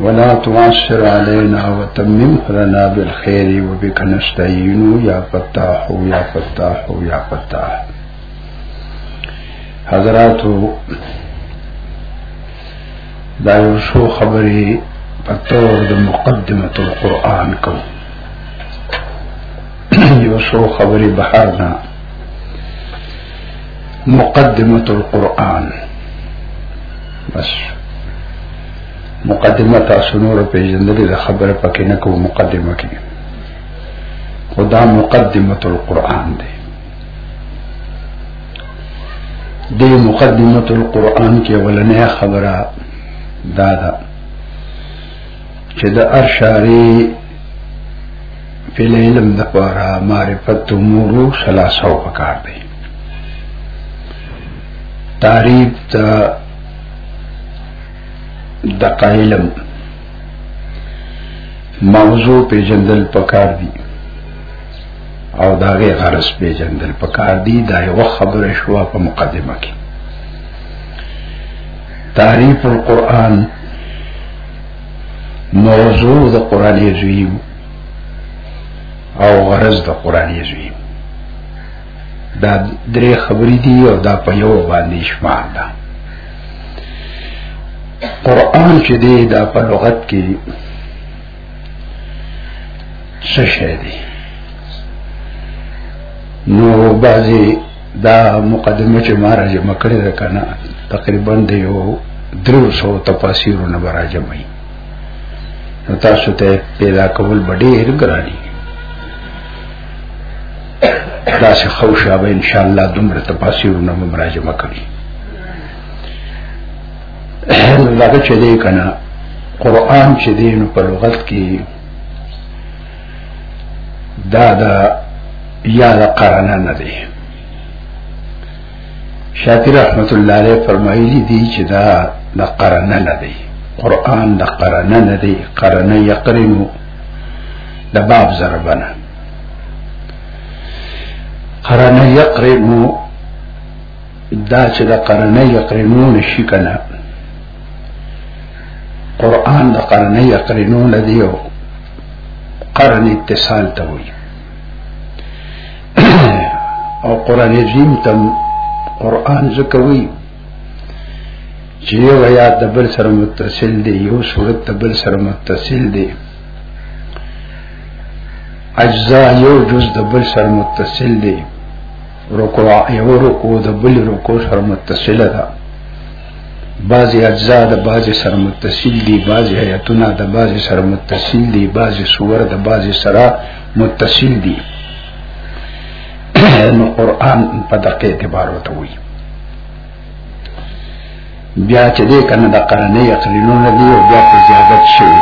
ولا تعسر علينا وتمم لنا بالخير وبك نستعين يا فتاح يا فتاح يا فتاح حضرات دا یو شو بطور مقدمه القرآن كو یو خبري بحرنا مقدمة القرآن بس مقدمه تاسو نور پیژندلې د خبره پکې نه کوم مقدمه کې خدا مقدمه القرآن دی د مقدمه القرآن کې ولنې خبره دا ده چې د ارشاری پیل علم د پاره معرفت امور ثلاثه وکړ دی تعریف د د قائلم موضوع په جندل پکار دی او داغه غرض په جندل پکار دی دا یو خبره شو په مقدمه کې تعریف القرآن موضوع د قران عظیم او غرض د قران عظیم دا درې خبرې دي او دا په یو باندې شمار ده قران چې دی دا په لغت کې څه شی دی نو بعضی دا مقدمه چې ما را جمع کړې ده کنه تقریبا د یو درو سو تفاسیرو نه را جمع وي نو تاسو ته پیدا کول ډېر ګراني دا چې خوشا به ان شاء الله دومره تفاسیرو نه مراجمه کوي دا چې دې کنه قران چې دین په لغت کې دا د یا د قرنه نه دی شاطر رحمت الله علیه فرمایلی دی چې دا د قرنه نه دی قران د قرنه نه دی قرنه یقرنو د باب ضربنه قرنه یقرنو دا چې د قرنه یقرنو نشي کنه قران د قرنه یقرنو نه دی او قرن اتصال ته وي او قران عظیم تم قران زکوي چې یو آیات د بل سره متصل دی یو سورت د بل سره متصل دی اجزا یو جز د بل سره متصل دی رکوع یو رکوع د بل رکوع سره متصل ده بعضی اجزاء د بعضی سره متصل دي بعضی آیتونه د بعضی سره متصل دي بعضی سور د بعضی سره متصل دي نو قران په دقیق اعتبار وته وي بیا چې دې کنه د قرنې یقینونه دي او بیا په زیادت شوی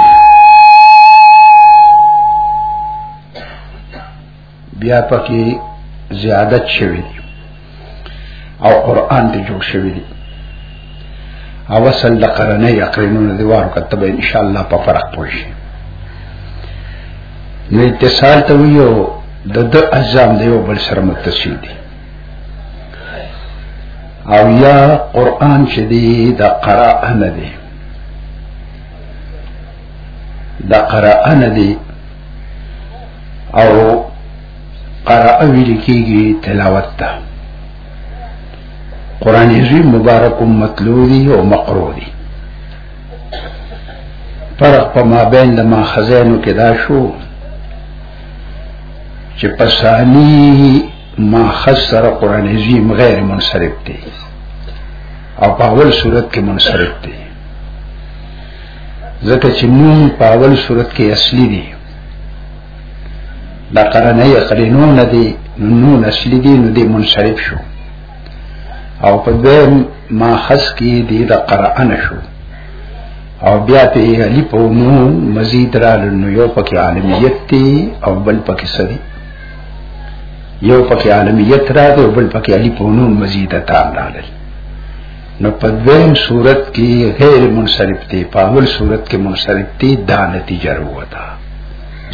بیا پکې زیادت شوی دی او قران دې جوړ شوی دی او وصل د قرنه یقینون دی وارو کتب ان شاء الله په فرق پوي شي نو اتصال ته ویو د د اجزام دیو بل سره متصل دي او یا قران چې دی د قراءه نه دی د قراءه نه دی او قرأ ویل کیږي تلاوت ته قران عظیم مبارک مطلوع دی او مقروء دی فرق په مابین د ماخذینو کې دا شو چې پسانی ماخذ سره قران عظیم غیر منصرف دی او په اول صورت کې منصرف دی ځکه چې نون په اول صورت کې اصلي دي دا قرنه یې قرینو نه دي نون اصلي دي نو دې منصرف شو او په دې ما خص کې دې دا قران شو او بیا په علی په نو مزید را نو یو پکې عالمیت دی او بل پکې سړي یو پکې عالمیت را دی او بل پکې علی په نو مزید تا راغلی نو په دویم صورت کې غیر منصرف دی په اول صورت کې منصرف دی دا نتیجه وروته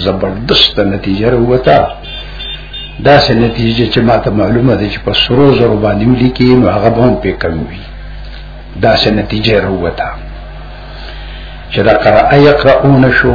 زبردست نتیجه وروته دا سه نتیجه چې ماته معلومه ده چې په سرو زرو باندې ولیکي نو هغه به هم په کم وي دا سه نتیجه وروته چې دا قرأ یقرؤون شو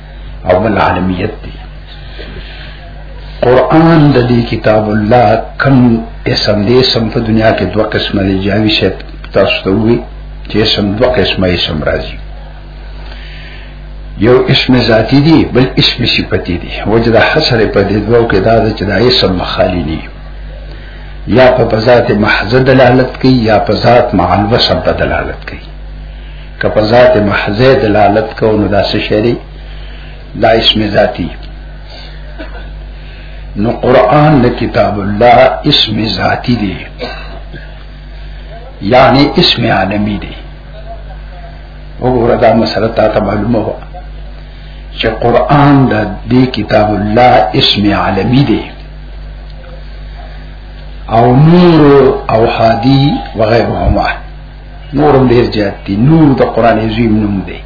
او بل عالمیت دی قران د دې کتاب الله کم اسم دې سم په دنیا کې دوه قسمه دي جاوی شه تاسو ته وی چې سم دوه قسمه یې سم راځي یو اسم ذاتی دی بل اسم صفتی دی وجد حسر په دې دوه کې دا چې دا اسم مخالی دی یا په ذات محض دلالت کوي یا په ذات معنوسه دلالت کوي که په ذات محضه دلالت کو نو دا څه شری دا اسم ذاتی نو قران د کتاب الله اسم ذاتی دی یعنی اسم عالمی دی وګوره دا مسله ته معلومه و چې قران د دې کتاب الله اسم عالمی دی او نور او هادي وغيرهما نورم ډیر زیات دي نور د قران عظیم نوم دی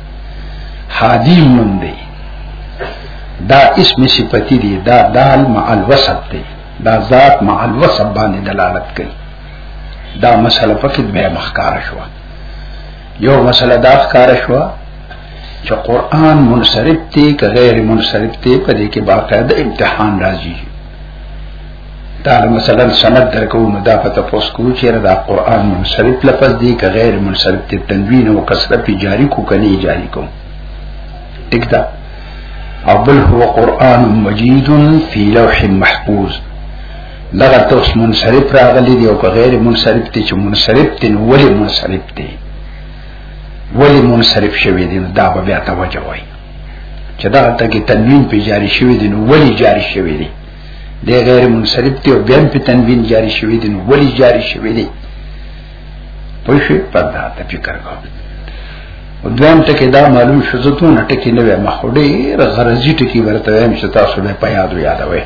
حدیم نوم دی دا اسم صفتی دی دا دال مع الوسط دی دا ذات مع الوسط باندې دلالت کوي دا مسله پکې به مخکاره شو یو مسله دا ښکاره شو چې قران منصرف دی که غیر منصرف دی په دې کې باقاعده امتحان راځي دا مثلا سند درکو نو دا پته پوس کو چې دا قران منصرف لفظ دی که غیر منصرف ته تنوین او کسره په جاری کو کني جاری کو اکدا او بل هو قران مجید فی لوح محفوظ دغه توس منصرف راغلی دی او که غیر منصرف ته چې منصرف ته نو ولی منصرف دی ولی منصرف شوی دی نو دا به بیا توجه وای چې دا ته کې تنوین په جاری شوی دی نو ولی جاری شوی دی دی غیر منصرف دی او بیا په تنوین جاری شوی دی نو ولی جاری شوی دی پوه شئ په دا ته فکر کوم او دویم ټکی دا معلوم شو زه ته ټکی نه وایم خو ډیر غرضی ټکی ورته وایم چې تاسو به په یاد یادوي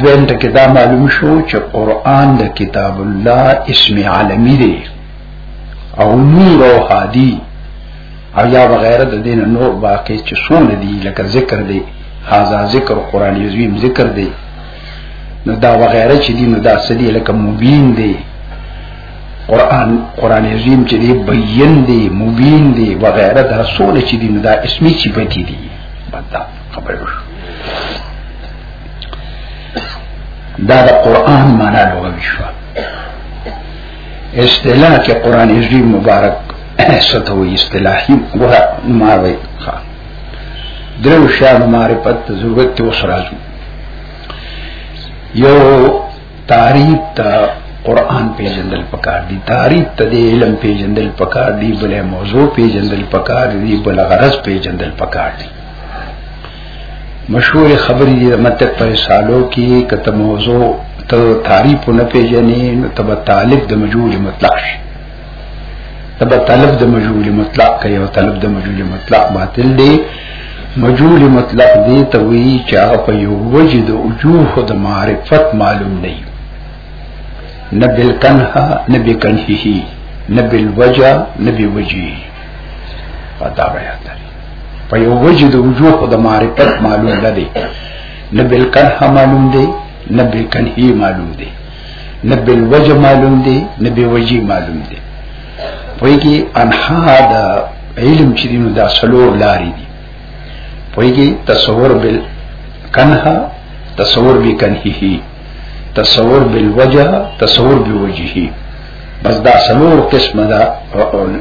دویم ټکی دا معلوم شو چې قران د کتاب الله اسم عالمی دی او نور او هادی او یا بغیر د دین نور باقی چې سونه دی لکه ذکر دی هاذا ذکر قران یزویم ذکر دی نو دا بغیر چې دی نو دا سدی لکه مبین دی قران قران عظیم چې دی بیان دی مبین دی وغیرہ دا سونه چې دی دا اسمی چې پتی دی بدا خبره دا د قران معنا لوي شو اصطلاح کې قران عزیز مبارک ستوي اصطلاحي ګره ماروي ښا درو شان معرفت ضرورت ته وسراجو یو تعریف ته قران پیژندل پکار دي تعریف ته د علم پیژندل پکار دي بلې موضوع پیژندل پکار دي بل غرض پیژندل پکار دي مشهور خبرې دي متک په رسالو کې کته موضوع ته تعریف نه پیژنې نو تب طالب د مجهول مطلق شي تب طالب د مجهول مطلق کوي او طالب د مجهول مطلق باطل دی مجهول مطلق دی ته وی چې هغه په یو وجه د وجوه د معرفت معلوم نه وي نه بالکنها نه بکنهه نه بالوجه نه بوجهه پتا بیا په یو وجه د وجوه د معرفت معلوم نه دی نه بالکل معلوم دی نه بالکل هی معلوم دی نه بالوجه معلوم دی نه بوجه معلوم دی پوی کی انها د علم چې دینو دا سلور لاري دي پوی کی تصور بال کنها تصور بکنهه تصور بالوجه تصور بوجهه بس دا سلور قسم دا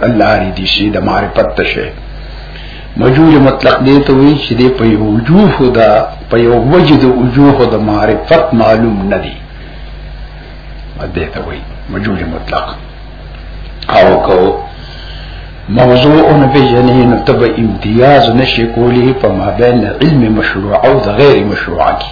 الله ری دي شي د معرفت ته شي وجود مطلق دی ته وی چې دی په وجوه دا په یو وجد وجوه د معرفت معلوم نه دی دې ته وی وجود مطلق او کو موضوع ان په جنین تب امتیاز نشي کولی په مابین علم مشروع او غیر مشروع کې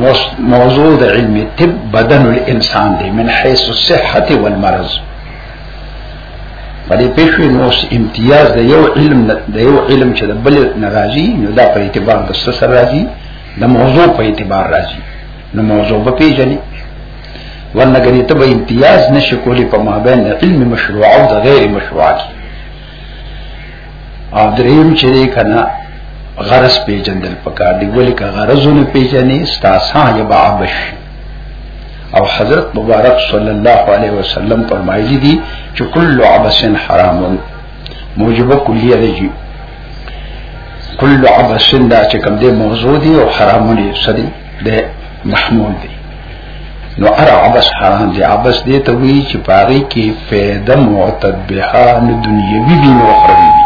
نو موضوع د علم طب بدن الانسان دی من حيث الصحه والمرض په دې پېښې نو امتیاز د یو علم د یو علم چې د بل ناراضي نو دا په اعتبار د سره راځي د موضوع په اعتبار راځي نو موضوع به پیژني ورنګري ته به امتیاز نشي کولی په مابین علم مشروع او د غیر مشروع کې او دریم چې کنا غرض پیجندل پکار دی ولی که غرضونه پیجنې ستاسا یبا عبش او حضرت مبارک صلی الله علیه وسلم فرمایلی دي چې کل عبس حرام موجبه کلیه دی کل عبس دا چې کوم دې موضوع دی او حرامونه سدي د محمول دی نو ار عبس حرام دی عبس دی ته وی چې پاغي کې فیده معتد بها نو دنیوی دی نو اخروی دی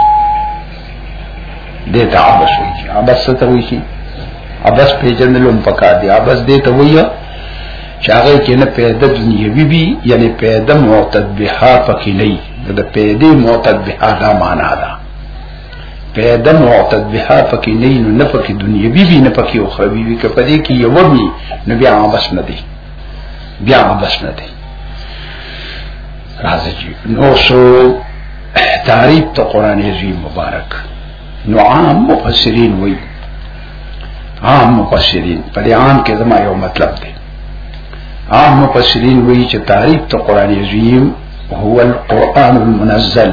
دیتا عبس وی چی عبس ستا وی چی عبس پیجن لوم پکار دی عبس دیتا وی چی آغای که نا پیدا دنیوی بی یعنی پیدا معتد بها پکی لئی دا پیدا معتد بها دا مانا دا پیدا معتد بها پکې نه نو نه پکې دنیا بي بي نه پکې او خوي بي کې پدې کې یو بي نو بیا عبس نه دی بیا عبس نه دی راځي نو شو تعریف ته قران عظیم مبارک نو عام مفسرین وای عام مفسرین په دې عام کې زما یو مطلب دی عام مفسرین وای چې تعریف ته قران عظیم هو القرآن المنزل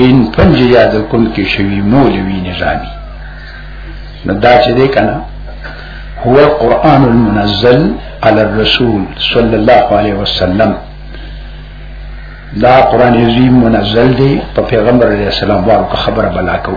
ان پنج یاد کوم کې شوی مولوی نظامی نو دا چې دې کنه هو القرآن المنزل على الرسول صلى الله عليه وسلم دا قرآن عظیم منزل دی په پیغمبر علیہ السلام وارو خبر بلا کو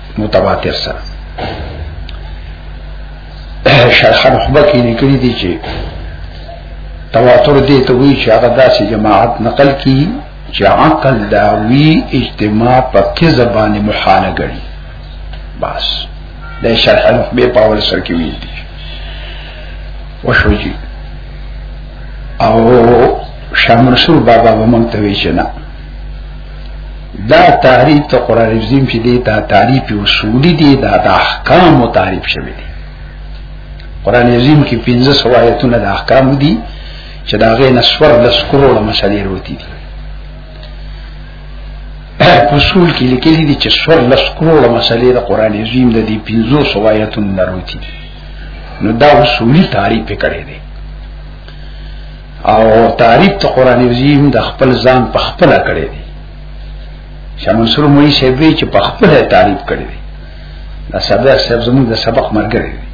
متواتر سره شرح نخبه کې لیکلي دي چې تواتر دې ته وی چې هغه داسې جماعت نقل کی چې عقل داوی اجتماع په کې زبانه محاله غړي بس د شرح نخبه په اول سر کې ویل دي وشو جی او شامل سور بابا ومنتوي چې نه دا تعریف ته قران عظیم چې دی دا تعریف اصولی دی دا د احکام او تعریف شوی دی قران عظیم کې 15 آیتونه د احکام دي چې دا غي نسور د سکرو له مسالې وروتي دي اصول کې لیکلي دي چې سور د سکرو له مسالې د قران عظیم د دې 15 آیتونه وروتي نو دا اصولی تعریف کړی دی او تعریف ته قران عظیم د خپل ځان په خپل کړی دی شاه منصور موي شیبي چې په خپل تعریف کړی دی دا ساده صاحب زموږ د سبق مرګري دی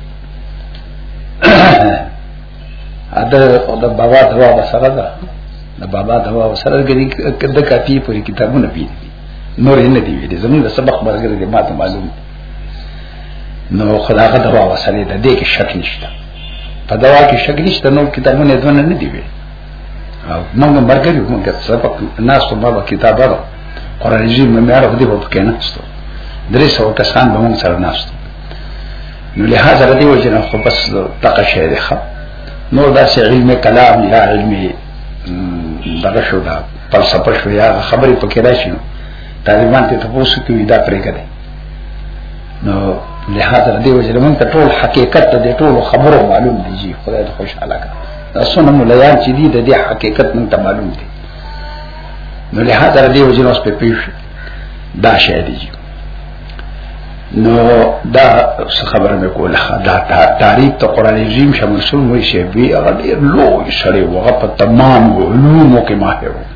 اده او د بابا دوا وسره ده د بابا دوا وسره ګری کده کاپی پوری کتابونه پی نور نه دی ویلي زموږ د سبق مرګري دی ماته معلوم نو خداغه دوا وسره ده دې کې شک نشته په دوا کې شک نشته نو کتابونه دونه نه دی وی او موږ مرګري موږ سبق ناس په بابا کتاب راو قران عظیم مې عارف دی په کې نه ستو درې سو کسان به موږ سره ناس نو له هغه ردی و جن خو بس تقه شی دی خو نور دا چې علم کلام یا علم دغه شو دا فلسفه شو یا خبرې پکې راشي طالبان ته تاسو کې دا پرې کړی نو لہذا دې وجه له مونږ ټول حقیقت دې ټول خبرو معلوم دي جی خدای دې خوشاله کړه دا سونه مولایان چې دي دې حقیقت مونږ ته معلوم دي نو لہذا دې وجه نو سپې پیښ دا شې دي جی نو دا خبره مې کوله دا تعریف ته قران عظیم شمسون وې شی وی هغه ډیر لوی سړی وغه په تمام علومو کې ماهر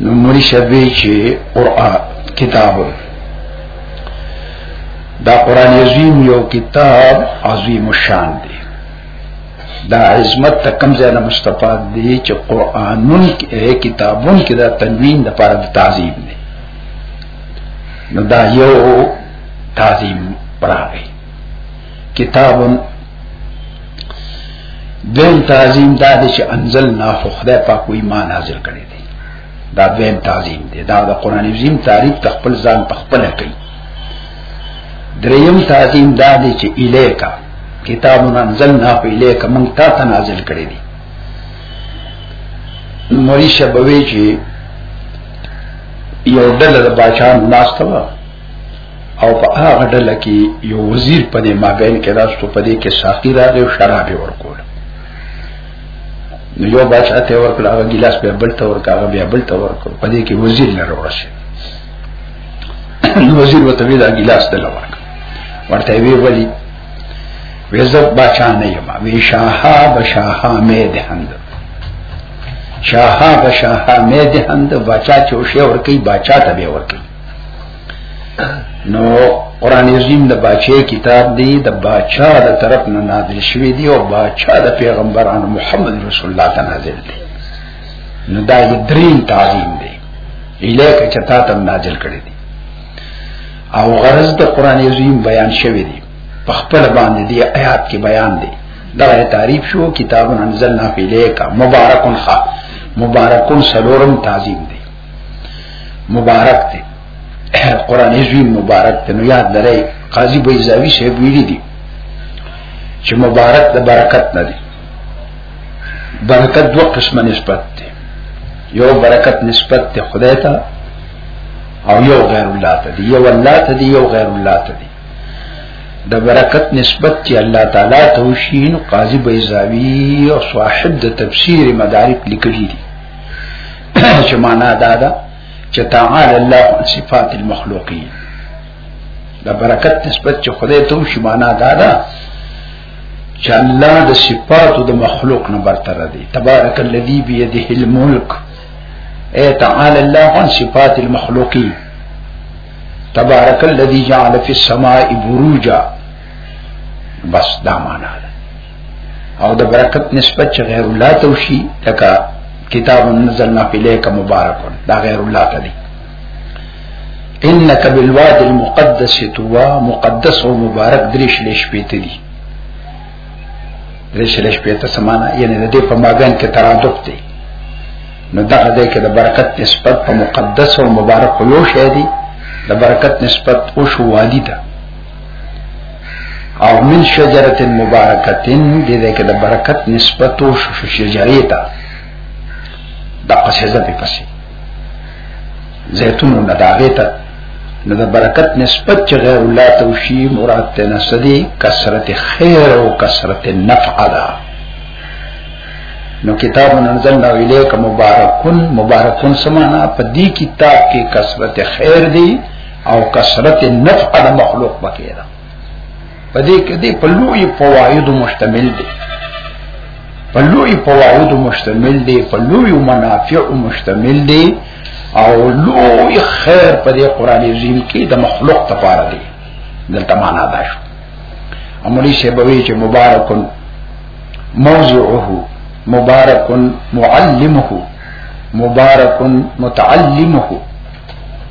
نو مری شبی چې قرآن کتاب دا قرآن عظیم یو کتاب عظیم الشان دی دا عظمت ته کم ځای نه مستفاد دی چې قرآنون کې کتابون کې دا تنوین د پاره د تعظیم دی نو دا یو تعظیم پراغی کتاب دیم تعظیم دا دی چې انزل نه خو خدای پاک وی ما نازل کړی دی دا دیم تعظیم دی دا د قران عظیم تعریف تخپل ځان تخپل کوي دریم تعظیم دا دی چې الیکا کتاب انزل نه په الیکا مونږ تا ته نازل کړی دی مری شبوی چې یو ډله د بچان ناستوه او په هغه ډله کې یو وزیر په دې مابین کې راستو په دې کې ساقی راغی او شراب ورکول نو یو بادشاہ ته ورکړ هغه ګلاس په بل ته ورکړ هغه بیا بل ته ورکړ په دې کې وزیر لره ورشه نو وزیر وته وی دا ګلاس دل ورکړ ورته وی ولی وزب بادشاہ نه یما وی شاها بشاها مې ده هند شاها بشاها مې ده هند بادشاہ چې او شی ورکی بادشاہ ته به ورکی نو قران عظیم د باچې کتاب دی د باچا د طرف نه نازل شوی دی او باچا د پیغمبرانو محمد رسول الله ته نازل دی نو دا یې درین تعلیم دی الیک چې تا ته نازل کړی دی او غرض د قران عظیم بیان شوی دی په خپل باندې دی آیات کې بیان دی دا تعریف شو کتاب انزلنا فی الیک مبارکن خا مبارکن سلورم تعظیم دی مبارک دی قران عزوی مبارک دی نو یاد لرئ قاضي بیزاوی صاحب ویلي دي چې مبارک د برکت نه دی برکت دوه قسمه نسبت دی یو برکت نسبت دی خدای ته او یو غیر الله ته دی یو الله ته دی یو غیر الله ته دی د برکت نسبت چې الله تعالی ته وشي نو قاضي بیزاوی او صاحب د تفسیر مدارک لیکلي دي چې معنا دا ده چې تعالی الله عن صفات المخلوقین دا برکت نسبت چې خدای ته شي معنا دا ده چې الله د صفاتو د مخلوق نه برتر دی تبارک الذی بيده الملک اے تعالی الله عن صفات المخلوقین تبارک الذی جعل فی السماء بروجا بس دا معنا ده او د برکت نسبت چې غیر الله ته وشي لکه کتاب نزلنا الیک مبارک دا غیر الله ته دی انك بالواد المقدس توا مقدس او مبارک دریش لیش پیته دی دریش لیش پیته سمانا یعنی د دې په مابین کې ترادف دی نو دا د کې د برکت نسبت په مقدس او مبارک یو شی دی د برکت نسبت او شو وادي ته او من شجرت مبارکتن دې دې کې د برکت نسبت او شجرې ته د قصیزه په پسې زيتون نه داغه ته نو د برکت نسبت چې غیر الله ته وشي مراد ته نسدي کثرت خیر او کثرت نفع ده نو کتاب انزلنا الیک مبارکون مبارکون سمانا په دې کتاب کې کثرت خیر دی او کثرت نفع د مخلوق پکې ده په دې کې دې په لوی فواید مشتمل دي په لوی فواید مشتمل دي په لوی منافع مشتمل دي او لوی خیر په دې قران عظیم کې د مخلوق لپاره دي دلته معنا ده شو امري شیبوی چې مبارکون موضعه مبارک معلمه مبارک متعلمه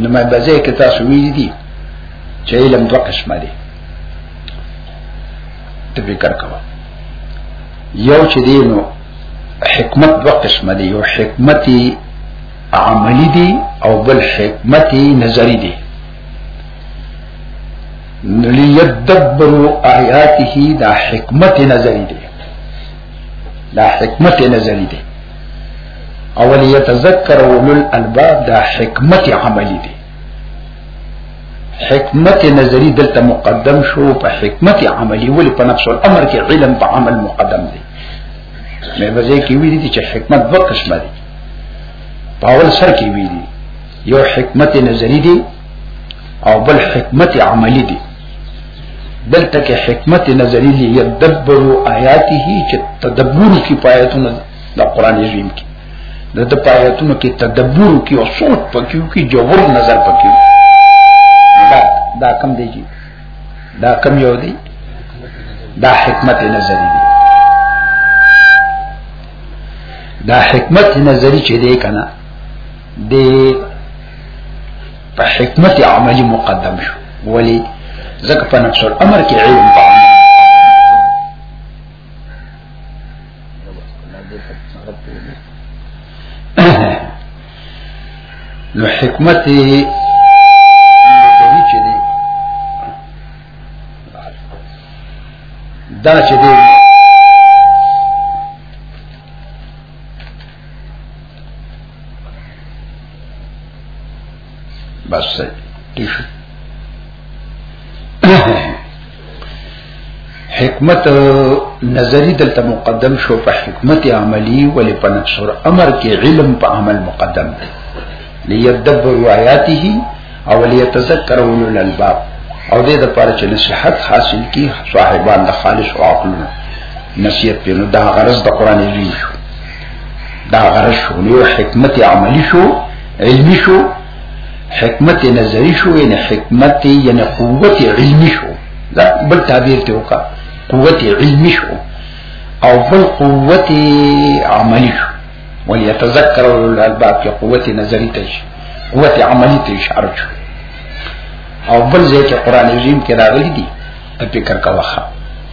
نو ما بځای کې تاسو ویلي دي چې علم دوه قسمه دي ته فکر کوه یو چې دی نو حکمت دوه قسمه دي یو حکمت عملی دي او بل حکمت نظری دي ليدبروا آیاته دا حکمت نظری دي دا حکمت نظری دي اول یتذکر اولو الالباب دا حکمت عملی دی حکمت نظری دلته مقدم شو په حکمت عملی ول په نفس الامر کې علم په عمل مقدم دی مې وځي کې وی دي چې حکمت دوه قسمه دي په اول سر کې وی دي یو حکمت نظری دی او بل حکمت عملی دی دلته کې حکمت نظری دی یدبروا آیاته چې تدبر کی پایتونه د قران عظیم کې د د پایتونو کې تدبر کی او سوچ پکې کی جوور نظر پکې دا دا کم دی جی دا کم یو دی دا حکمت نظری دی دا حکمت نظری چې دی کنه دی په حکمت عملی مقدم شو ولی ځکه په نفس الامر کې علم په نو حکمت دا چې دی بس صحیح ٹھیک حکمت نظری دلته مقدم شو په حکمت عملی ولې په نفس امر کې علم په عمل مقدم دی ليدبر آیاته او ليتذكر اولو الالباب او دې د پاره چې نصيحت حاصل کی صاحبان د خالص او عقلونه نصیحت په نو دا غرض د قران عظیم شو دا غرض شو نو حکمت عملی شو علمی شو حکمت نظری شو یعنی حکمت یعنی قوت علمی شو دا بل تعبیر ته وکا قوت علمی شو او بل قوت عملی شو وليتذكر الالباب کې قوت نظری ته شي قوت عملی ته اشاره شو او بل ځای کې قران عظیم کې راغلي دي په فکر کا وخت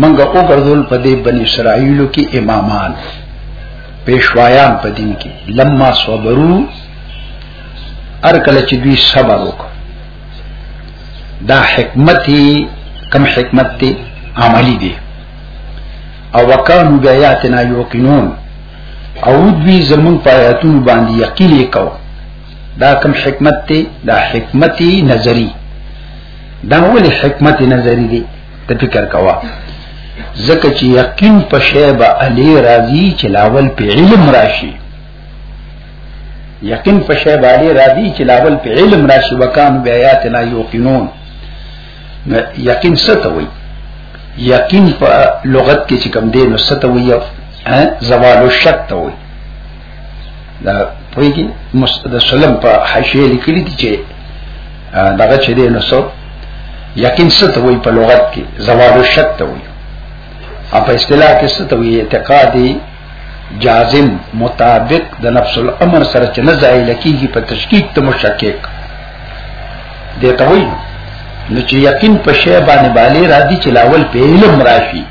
منګه او ګرځول په دې بنی اسرائیلو کې امامان پیشوایان په دین کې لما صبرو ار کله چې دوی صبر وکړ دا حکمت کم حکمت دی عملی دی او وکانو بیاتنا یوقنون او دوی زمون پایاتون باندې یقین وکاو دا کم حکمت دی دا حکمت نظری دا ولې حکمت نظری دی ته فکر کوا زکه چې یقین په شی به علی راضی چې لاول په علم راشي یقین په شی به علی راضی چې لاول په علم راشي وکانو بیااتنا یوقنون یقین ست وي یقین په لغت کې چې کوم دی نو ست وي زوال الشک ته وي دا پویږي مستد سلم په حاشیه لیکلي دي چې دغه چې دی نو سو یقین څه ته وایي په لغت کې زوال الشک ته وایي او په اصطلاح کې څه ته وایي اعتقادي جازم مطابق د نفس الامر سره چې نه ځای لکېږي په تشکیک ته مشکک دی ته وایي نو چې یقین په شی باندې بالی راځي چې لاول په علم راشي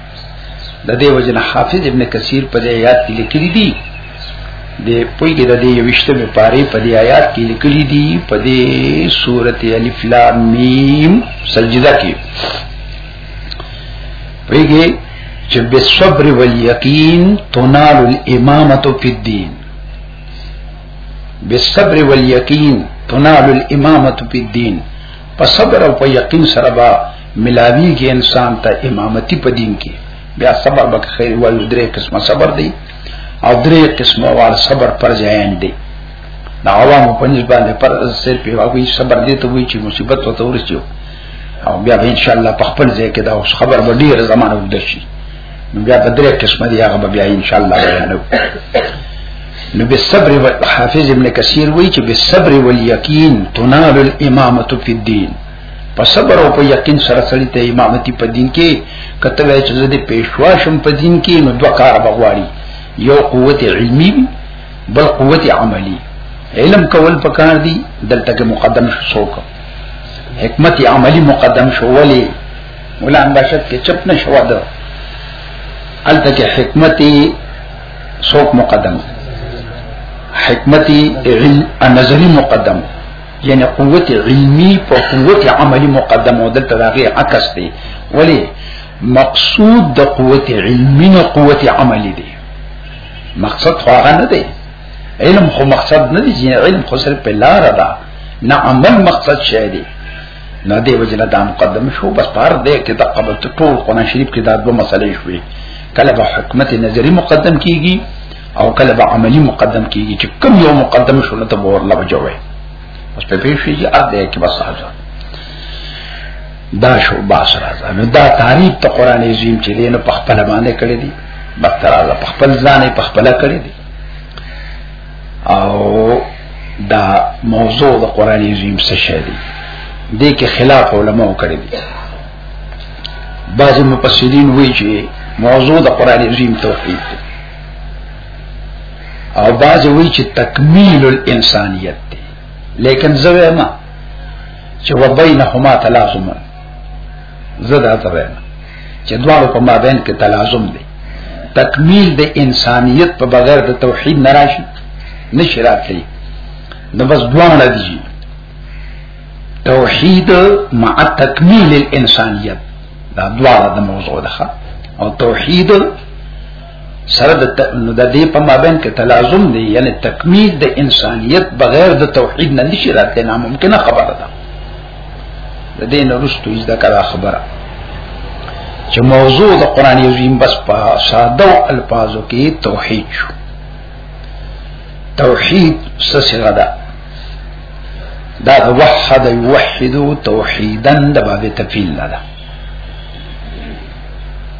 د دې وجه نه حافظ ابن کثیر په دې آیات کې لیکلي دي د پویګه د دې یوشته په پاره په دې آیات کې لیکلي دي په دې سورته الف لام میم سجده کې پویګه چې بالصبر والیقین تنال الامامه فی الدین بالصبر والیقین تنال الامامه فی الدین په صبر او په یقین سره با ملاویږي انسان ته امامتی په دین کې بیا صبر به خیر وایو درې قسمه صبر دی او درې قسمه وال صبر پر ځایان دی دا عوامو په نسبت باندې پر سر په واغوي صبر دې ته وی چې مصیبت وته ورسیو او بیا به ان شاء الله په خپل ځای کې دا خبر به ډیر زمانه ودشي بیا په درې قسمه دی هغه بیا ان شاء الله بیانو نو بالصبر حافظ ابن کثیر وی چې بالصبر والیقین تنال الامامه فی الدین په صبر او په یقین سره سړی ته امامتی په دین کې کته وای چې زده پیشوا شم په دین کې نو دوه کار بغواړي یو قوت علمی بل قوت عملی علم کول پکار دی دلته کې مقدم شو حکمت عملی مقدم شو ولی غلام بشت کې چپ نه شو ده الته کې حکمتي څوک مقدم حکمتي علم نظری مقدم یعنی قوت علمی په قوت عملی مقدم او دلته داغه عکس دی ولی مقصود د قوت علمی نه قوت عملی دی مقصد خو هغه نه دی علم خو مقصد نه دی علم خو صرف په لار ده نه عمل مقصد شې دی نه دی وجنه دا مقدم شو بس پار دې کې دا قبل ټول قرآن شریف کې دا دوه مسلې شوې کله به حکمت نظری مقدم کیږي او کله به عملی مقدم کیږي چې کوم یو مقدم شو نه ته ور لا بجوي بس په پیښې شي چې ار دې کې بس حاضر دا شو باس راځه نو دا تعریف ته قرآن عظیم چې دین په خپل باندې کړی دی بس تر الله په خپل ځان په خپل کړی دی او دا موضوع د قران عظیم څه شی دی د کې خلاف علماء کړی دي بعضی مفسرین وایي چې موضوع د قران عظیم توحید دی او بعضی وایي چې تکمیل الانسانیت دی لیکن زویما چې وبینهما تلازم زدا ته وایم چې دواړو په مابین کې تلازم دی تکمیل د انسانیت په بغیر د توحید نه راشي نشي راتلی نو بس دواړه دي توحید مع تکمیل الانسانیت دا دواړه د موضوع ده او توحید سره د نو د دې په مابین کې تلازم دی یعنی تکمیل د انسانیت بغیر د توحید نه نشي راتلی ناممکنه خبره ده د دې نه رښتو یې دا کړه خبره چې موضوع د قران عظیم بس په ساده الفاظو کې توحید شو توحید څه څنګه ده دا وحد یوحد توحیدا د باب تفیل نه ده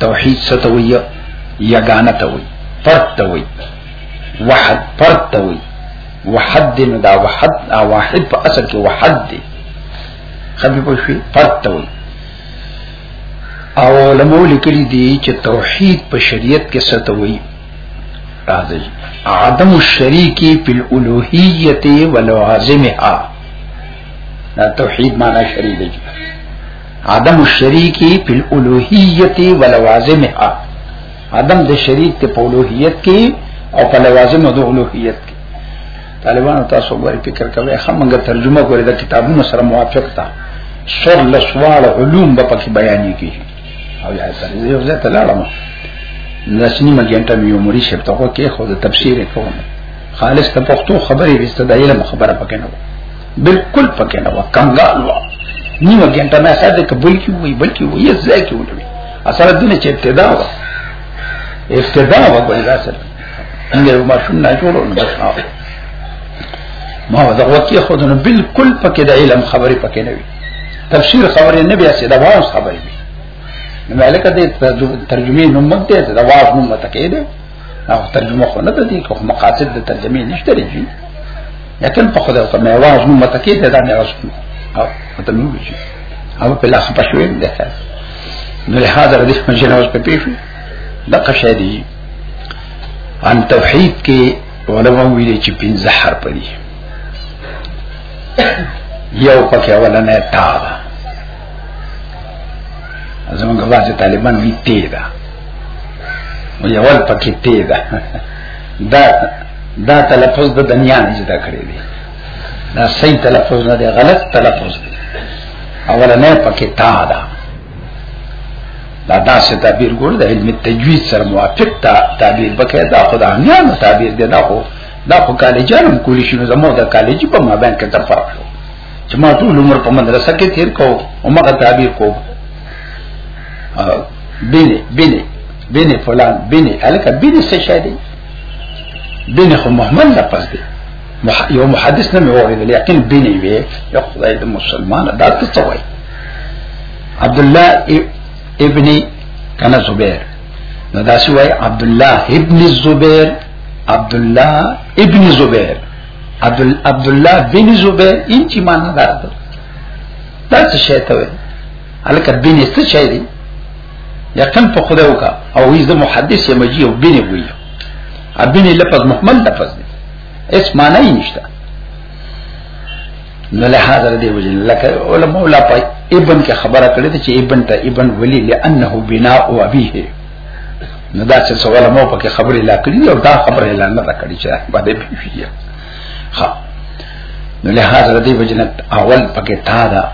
توحید ستوي یګانه توي فرد توي وحد فرد توي وحد نو دا وحد او واحد په اصل کې وحد دی خبي په شي فرد توي او علماء لیکلي دي چې توحید په شریعت کې ستوي راځي عدم الشریکی فی الالوهیت ولوازمها دا توحید معنی شریعت دی عدم الشریک فی الالوهیت ولوازمها عدم د شریک ته په الوهیت کې او په لوازم د الوهیت کې طالبانو تاسو غواړي فکر کوي همغه ترجمه کوي د کتابونو سره موافق تا سر لسوال علوم به پکې بیانې کی او یا سره یو ځای ته لاړم لسنی مګنټه مې عمرې شپته کو کې خو د تفسیر کوم خالص ته پښتو خبرې وسته د علم خبره پکې نه بالکل پکې نه و کنګال و نیمه ګنټه مې ساده قبول کی وای بلکې وای یې ځای کې ولوي اصل دې چې ابتدا و ابتدا و ګوي دا سره انګه ما شو نه جوړو نه بشاو ما دا وکی خو نو بالکل پکې د علم خبرې پکې نه وي تفسیر خبرې نه بیا سي دا واو خبرې وي نو مالک دې ترجمه نوم مت دې دا واو نوم مت کې دې او ترجمه خو نه دې کوم مقاصد د ترجمه نشته لري لیکن په خدای ته مې واز نو مت کې دا نه راځي او ته مې وځي او په لاس په شوې ده نو له هغه د دې په جناز په پیښه د قشه دي ان توحید کې علماء ویلي چې پنځه حرف دي یو پکې اولنې تا ده زمونږ باز طالبان وی تی دا و یول پکې تی دا دا دا تلفظ د دنیا نه جدا کړی دی دا صحیح تلفظ نه دی غلط تلفظ دی اولنې پکې تا دا دا داسې تعبیر ګور د علم تجوید سره موافق تا تعبیر بکې دا خدا نه نو تعبیر دی دا خو دا خو کالجانم کولی شنو زموږ د کالج په مابین کې تفرق چې ما ټول عمر په مدرسه کې تیر کو او ما تعبیر کو بینه بینه بینه فلان بینه الکه بینه څه شی دی بینه خو محمد نه پس دی یو محدث نه مې اوریدل یقین بینه وی یو خدای د مسلمان دا څه وایي عبد الله ابن کنا زبیر نو دا سی وای عبد الله ابن الزبیر عبد الله ابن زبیر عبد الله بن زبیر ان چې معنا دار ده دا څه شی ته وي الکه بن څه شی دی یقین په خدای وکا او هیڅ د محدث یې مجی او بن وی ابن لفظ محمل لفظ دی اس معنی یې نشته نو له حاضر دی وجه لکه علماء لا پای ابن کې خبره کړې چې ابن ته ابن ولی لانه بناء ابيه نه دا چې سوال مو پکې خبرې لا کړې او دا خبرې لا نه کړې چې په دې پیښیږي ها نو له هغه دې وجنت اول پکې تا دا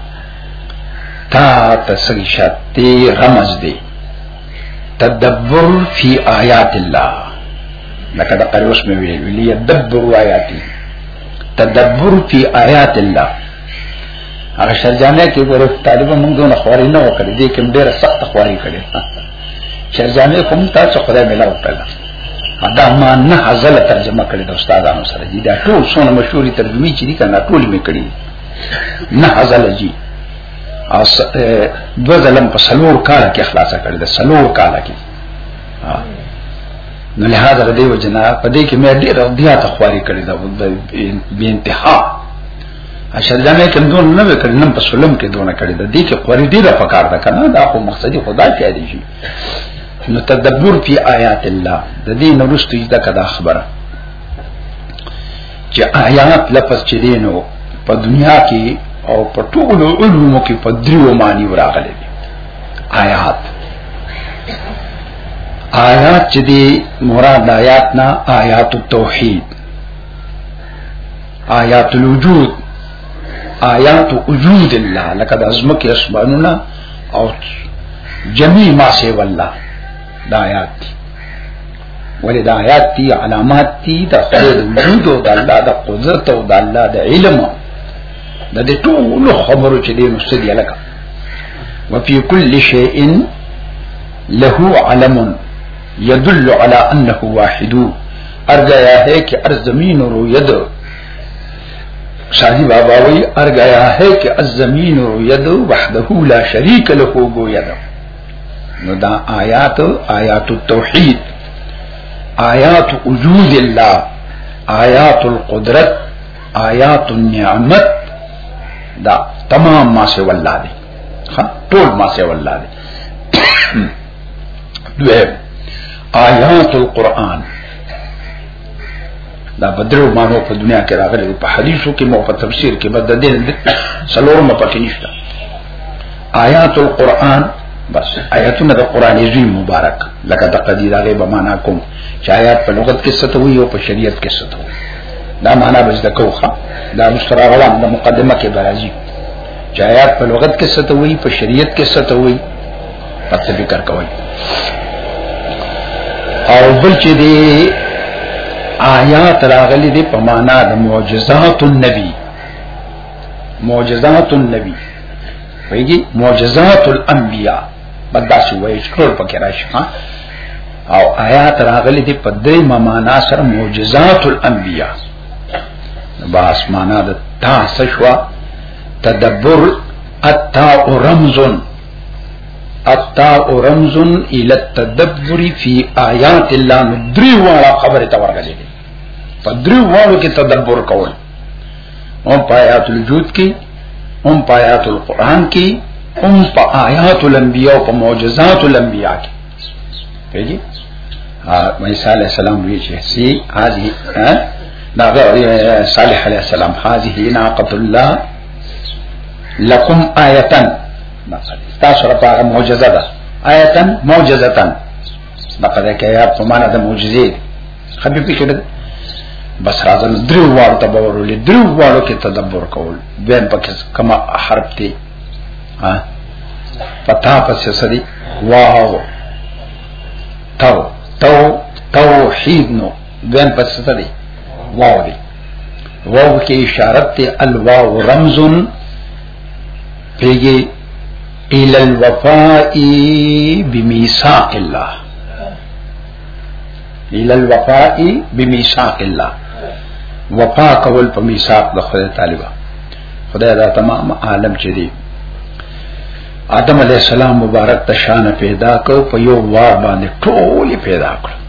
تا تسګی شته رمز دی تدبر فی آیات الله لکه دا قروش مې ویل ویلی تدبر آیاتی تدبر فی آیات الله هغه شر جامع کې ګوره طالب موږ نه خواري نه وکړي دې کوم ډېر سخت خواري کړي شر جامع کوم تاسو خدای ملا وکړه دا ما نه حاصل ترجمه کړي د استادانو سره دي دا ټول څونه مشهوري ترجمه چې دي کنه ټول مې کړي نه حاصل جی او دو ظلم په سلور کال کې خلاصه کړي د سلور کال کې نو له هغه د دیو جنا په دې کې مې ډېر بیا تخواري کړي دا به انتها اشلنه کې دون نه وکړ نن په سلم کې دون کړی د دې کې قری ډیره پکار ده کنه دا خو مقصدی خدا کې دی شي نو تدبر فی آیات الله د دې نورستو دا کدا خبره چې آیات لفظ چې دینو په دنیا کې او په ټولو علومو کې په دریو معنی وراغلي دي آیات آیات چې دي مراد آیات نه آیات التوحید آیات الوجود آیات وجود الله لکه د ازمکه اسمانونه او جميع ما سي والله دا آیات دي ولې دا آیات دي علامات دي د وجود او د الله د قدرت او د الله د علم د دې ټول خبرو چې دې مستدي لکه وفي كل شيء له علم يدل على انه واحد ارجایا ہے کہ الزمین روید شاہی بابا وی ارجایا ہے کہ الزمین روید وحده لا شریک له گوید نو دا آیات آیات التوحید آیات وجود الله آیات القدرت آیات النعمت دا تمام ما سے والله دی ټول ما سے والله دی دویم آیات القرآن دا بدرو مانو په دنیا کې راغلي په حدیثو کې مو په تفسیر کې بد دین سلور مې پکې نشته آیات القرآن بس آیاتونه د قران عظیم مبارک لکه د قدیر هغه به معنا کوم چې آیات په لغت کې څه ته وي او په شریعت کې څه ته وي دا معنا به زده کوخه دا مستر غلام د مقدمه کې برازي چې آیات په لغت کې څه ته وي په شریعت کې څه ته وي تاسو فکر کوئ او بل چې دی آیات راغلي دي په معنا د معجزات النبي معجزات النبي ویږي معجزات الانبیاء بدا سوې ټول پکې راشي او آیات راغلي دي په دې معنا سره معجزات الانبیاء باس معنا د تاسو شوا تدبر اتا رمزن اتا رمز الى التدبر في آیات الله مدری والا خبره ته ورغلې دي په دری والو کې تدبر کول او په آیات الوجود کې هم په آیات القرآن کې هم په آیات الانبیاء او په معجزات الانبیاء کې پیږي عیسی علیہ السلام وی چې سی هذه دا صالح علیہ السلام هذه ناقۃ الله لکم آیتن تاسو لپاره معجزه ده آیتن معجزتن دغه کې آیات په معنا د معجزې خبي پکړه بس راځم درو وار ته باورولې درو وارو کې تدبر کول دیم پکې کما حرف دی ها پتا پس سری واو تو تو توحید نو ګن پس څه دی واو دی واو کې اشارت ته الواو رمز پیږي الى الوفاء بميثاق الله الى الوفاء بميثاق الله وفا کول په میثاق د خدای طالبہ خدای دا تمام عالم چې دی آدم علی السلام مبارک تشان پیدا کو په یو وار باندې ټول پیدا کړ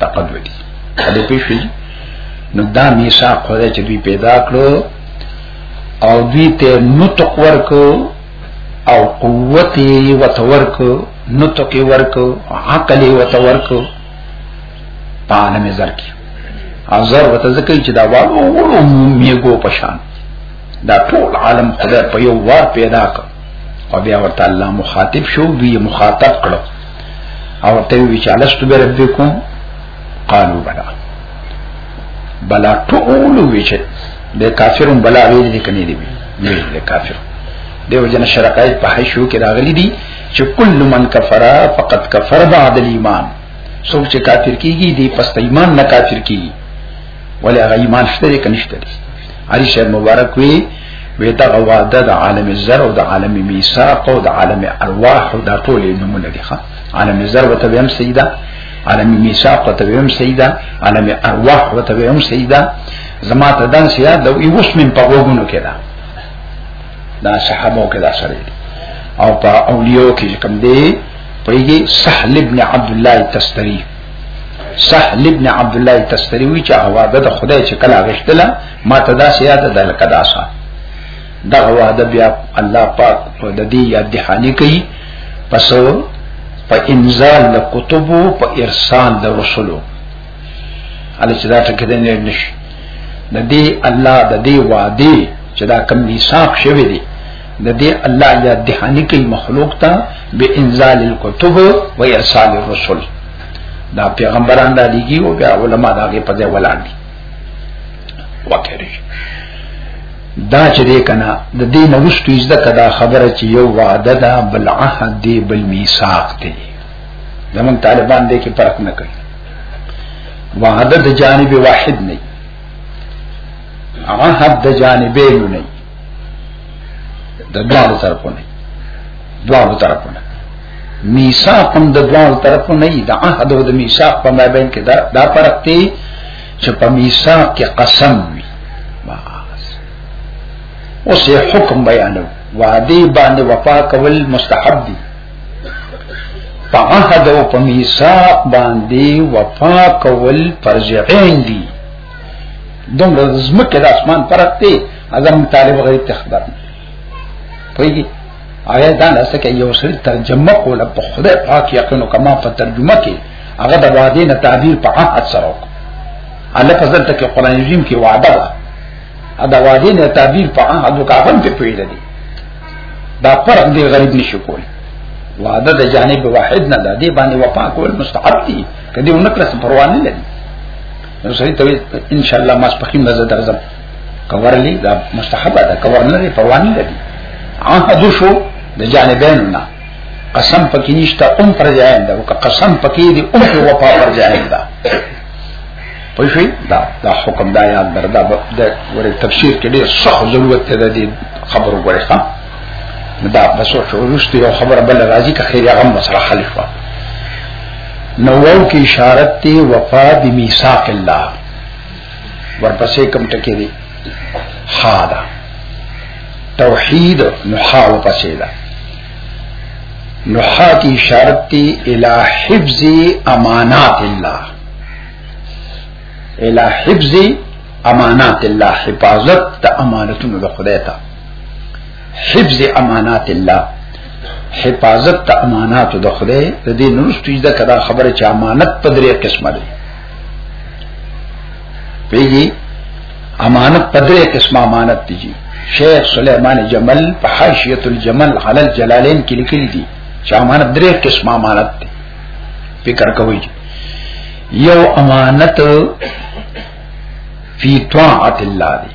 دا قد ودی دې پیښې نو دا میثاق خدای چې دوی پیدا کړو او دوی ته نطق ورکو او قوت وتورکو نطق ورکو عقل وتورکو په عالم زر کې ازر وته ځکه چې دا وړو وړو میګو پشان دا ټول عالم خدای په یو وار پیدا کړ او بیا ورته الله مخاطب شو دوی مخاطب کړو او ته وی چې الستو به ربکم قالو بلا بلا ټول وی چې د کافرون بلا ویل دي کني دي ویل دي کافر دیو جن شرقایت په حشو کې راغلي دي چې کل من کفر فقط کفر بعد الايمان څوک چې کافر کیږي دی پس ایمان نه کافر کیږي ولی هغه ایمان شته دی کنه شته دی علي شهر مبارک وی وی دا وعده د عالم زر او د عالم میثاق او د عالم ارواح او دا ټول نمونه دي ښا عالم زر وته هم سیدا عالم میثاق وته هم سیدا عالم ارواح وته هم سیدا زما ته دان سیا د یوش من په وګونو کې دا دا صحابه کې دا سره او په اولیو کې کوم دی پویږي سهل ابن عبد الله تستری سهل ابن عبد الله تستری وی چې هوا د خدای چې کله غشتله ما ته دا سیاد د لکه داسا دا هوا د بیا الله پاک په د دې یاد دی حانی کوي پس په انزال د کتبو په ارسال د رسولو علي چې دا ټکه د نه نشي د دې الله د دې وعده چې دا کم میثاق شوی دی د دې الله یا دهانی کوي مخلوق ته به انزال الكتب و ارسال الرسل دا پیغمبران دا دیږي او بیا علما دا په دې ولاړ دي وکړي دا چې دې کنا د دې نوښتو زده کدا خبره چې یو وعده ده بل عهد دی بل میثاق دی زمون طالبان دې کې فرق نه کوي وعده د جانب واحد نه عهد د جانبین نه د دوه طرفونه دوه طرفونه میثاق هم د دوه طرفونه ای د عهد او د میثاق په مابین کې دا دا فرق دی چې په میثاق کې قسم وي بس اوس یې حکم بیانو وعده باندې وفا کول مستحب دي په عهد او په میثاق باندې وفا کول فرض عین دي دومره زمکه د اسمان فرق دی اعظم طالب غریب ته خبر پوهیږي هغه دا لاسه کې یو سری ترجمه کوله په خدای پاک یقین کما په ترجمه کې هغه د وعده نه تعبیر په عهد سره وکړه الله فضل ته کې قران کریم کې وعده ده دا وعده نه تعبیر په عهد وکړم په پیل دي دا فرق دی غریب نشو کول وعده د جانب واحد نه ده دی باندې وفا کول مستحب دي کدی اونکلس پروا نه لري نو سړی ته ان شاء الله ماس پخیم راځه درځم کورلی دا مستحب ده کور نه پروانی ده عهد شو د جانبین نه قسم پکې نشته اون پر ځای ده او قسم پکې دی اون په وفا پر ځای ده پښې دا دا حکم دا یاد بردا د ورې تفسیر کې ډېر سخت ضرورت ته ده خبرو غوړې ښه دا بس او شروست یو خبر بل راځي که خیر هغه مسره خلیفہ نو وو کې اشاره ته وفا بمیثاق الله ورپسې کوم ټکی دی حالا توحید نحا و پسیدا نحا کی اشارت تی الى حفظ امانات اللہ الى حفظ امانات اللہ حفاظت تا امانتون دا خدای تا حفظ امانات الله حفاظت ته امانات د خدای د دې نورستوی د کدا خبره چې امانت په درې قسمه ده پیږي امانت په درې قسمه امانت دي شیخ سلیمان جمل په حاشیه الجمل علی الجلالین کې لیکلي دي چې امانت درې قسمه امانت دي فکر کوئ یو امانت فی طاعت الله دی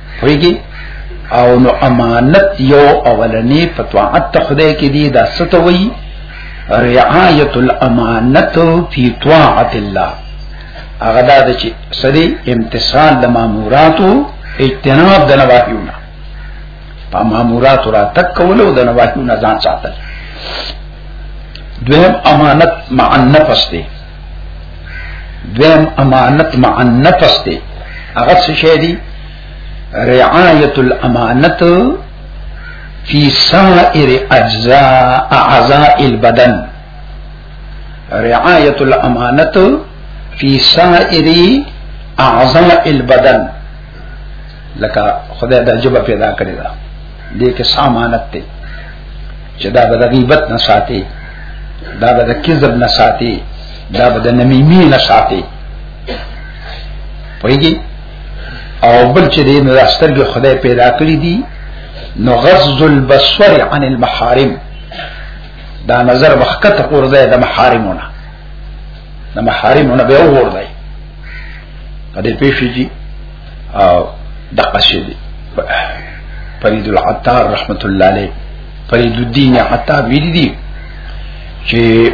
ویږي او نو امانت یو اولنې فتواعت ته خدای کې دی دا ستوي رعایت الامانت فی طاعت الله هغه دا چې سړي امتثال د ماموراتو اجتناب د نواهیونه په ماموراتو را تک کولو د نواهیونه ځان ساتل دویم امانت مع النفس دی دویم امانت مع النفس دی هغه څه شی دی رعایت الامانت فی سائر اجزاء اعضاء البدن رعایت الامانت فی سائر اعضاء البدن لکه خدای دا جبه پیدا کړی دا دې کې سامانت ته چې دا به غیبت نه ساتي دا به کذب نه ساتي دا به نمیمی نه ساتي پوهیږي او بل چې دې نو سترګې خدای پیدا کړې دي نو غض البصر عن المحارم دا نظر وخت ورځه د محارمونه د محارمونه به ورځه په دې پیښې او دغه شی دی فرید العطار رحمت الله علیه فرید الدین عطا ویری دی چې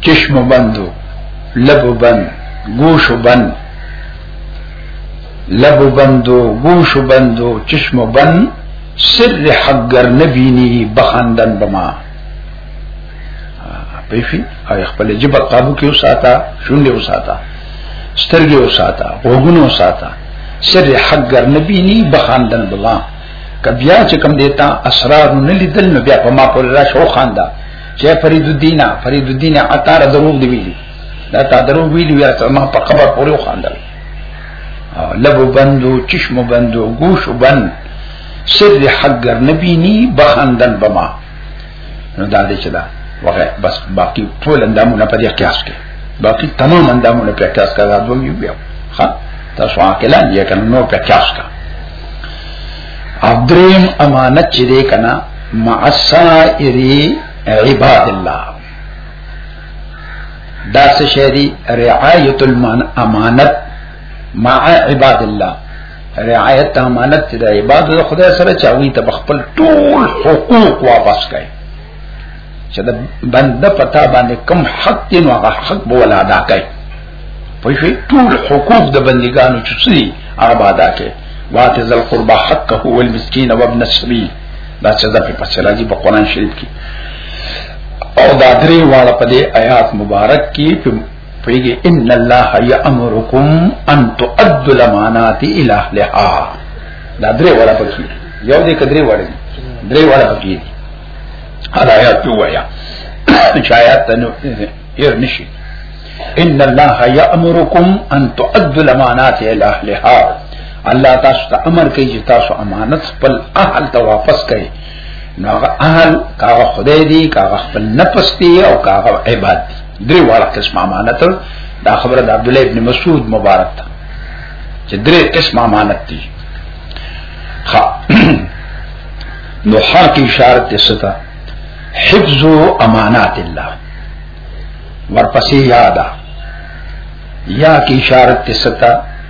چشم بندو لب بند گوش بند لب بندو گوش بندو چشم بند سر حق گر نبینی بخندن بما پیفي او خپل جبه قابو کې وساته شونډه وساته سترګې وساته وګونو وساته سر حق ګر نبی ني بخاندن بلا کبیا چې کم دیتا اسرار نه لیدل نو بیا په ما پر را شو خاندا چې فرید الدین فرید الدین عطار دروغ دی ویلي دا تا دروغ ویلي یا ته ما په خبر پورې خاندل لبو بندو چشم بندو گوش بند سر حق گر نبی نی بخاندن بما نو دا دې چې دا وغه بس باقی ټول اندامونه په دې قیاس کې باقی تمام اندامونه په قیاس کې دا دوه یو بیا ها تاسو عاقلان یې کنه نو په قیاس کا ابدریم امانت چې دې کنه مع سائری عباد الله دا څه شی دی رعایت الامانت مع عباد الله رعایت ته امانت دی د عبادت د خدای سره چاوي ته خپل ټول حقوق واپس کړي چې د بنده پتا باندې کم حق دی نو هغه حق به ولا ادا کړي په شي ټول حقوق د بندګانو چې سي هغه ادا کړي واته ذل قربا حقه هو المسكين وابن السبيل دا چې د په پچه راځي په قران شریف کې او دا درې واړه په دې آیات مبارک کې پویږي ان الله یامرکم ان تؤدوا الامانات الى اهلها دا درې وړه پکې یو دې کدرې وړه درې وړه پکې ادا یا تو ویا چایا تنو ير نشي ان الله یامرکم ان تؤدوا الامانات الى اهلها الله تاسو ته امر کوي چې تاسو امانت خپل اهل ته واپس کړئ نو هغه اهل کاغه خدای دی کاغه خپل نفس دی او کاغه عباد دی درې واړه قسمه امانت دا خبره د عبد الله ابن مسعود مبارک ده چې درې قسمه امانت دي ها نو حق اشاره ته ستا حفظ امانات الله ورپسې یادا یا کی اشاره ته ستا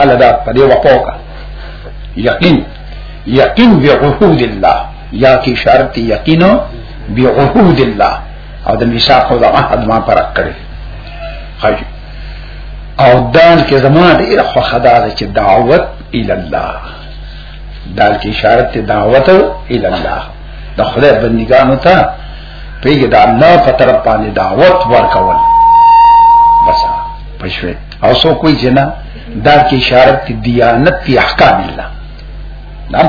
الله دا په دې وقوقه یقین یقین بعهود الله یا کی شرط یقین بعهود الله او د میثاق او د عهد ما پر کړی حاجی او دال کې زما ډیر خوخه ده چې دعوت ال الله دال کې اشاره ته دعوت ال الله د خدای بندګانو ته پیګه دا الله په طرف باندې دعوت ورکول بس پښوی او سو کوئی جنا دا کی اشاره دیانت فی احکام الله نعم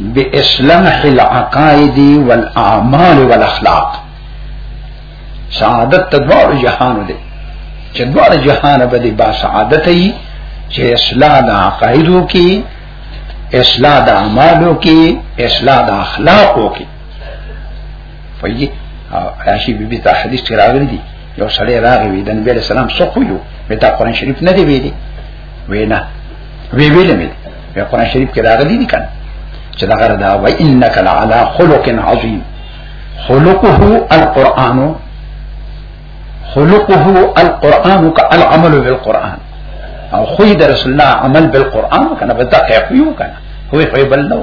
باصلاح العقائد والاعمال والاخلاق سعادت تدوار جهان دی چې دوار جهان به دی با سعادت ای چې اصلاح د عقایدو کې اصلاح د اعمالو کې اصلاح د اخلاقو کې فیه عاشی بی بی تا حدیث کې راغلی دی یو سړی راغی وی د نبی علیہ السلام څخه یو وی تا قران شریف نه دی ویلي وینا وی ویل می په قران شریف کې راغلي دي کنه چې دا غره دا و انک لعلى خلق عظیم خلقه القرآن خلقه القرآن كالعمل بالقرآن او خوی در رسول الله عمل بالقرآن کنه بدا قیقیو کنه هو خوی بلنو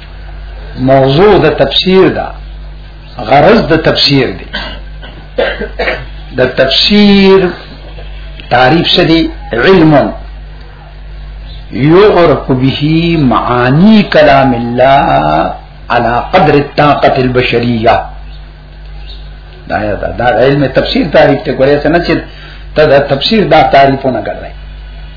موضوع د تفسیر دا غرض د تفسیر دی د تفسیر تعریف څه دی علم يعرف به معاني كلام الله على قدر الطاقه البشريه دا دا, دا علم تفسیر تعریف ته کوي څنګه چې ته دا تفسیر دا تعریفونه کوي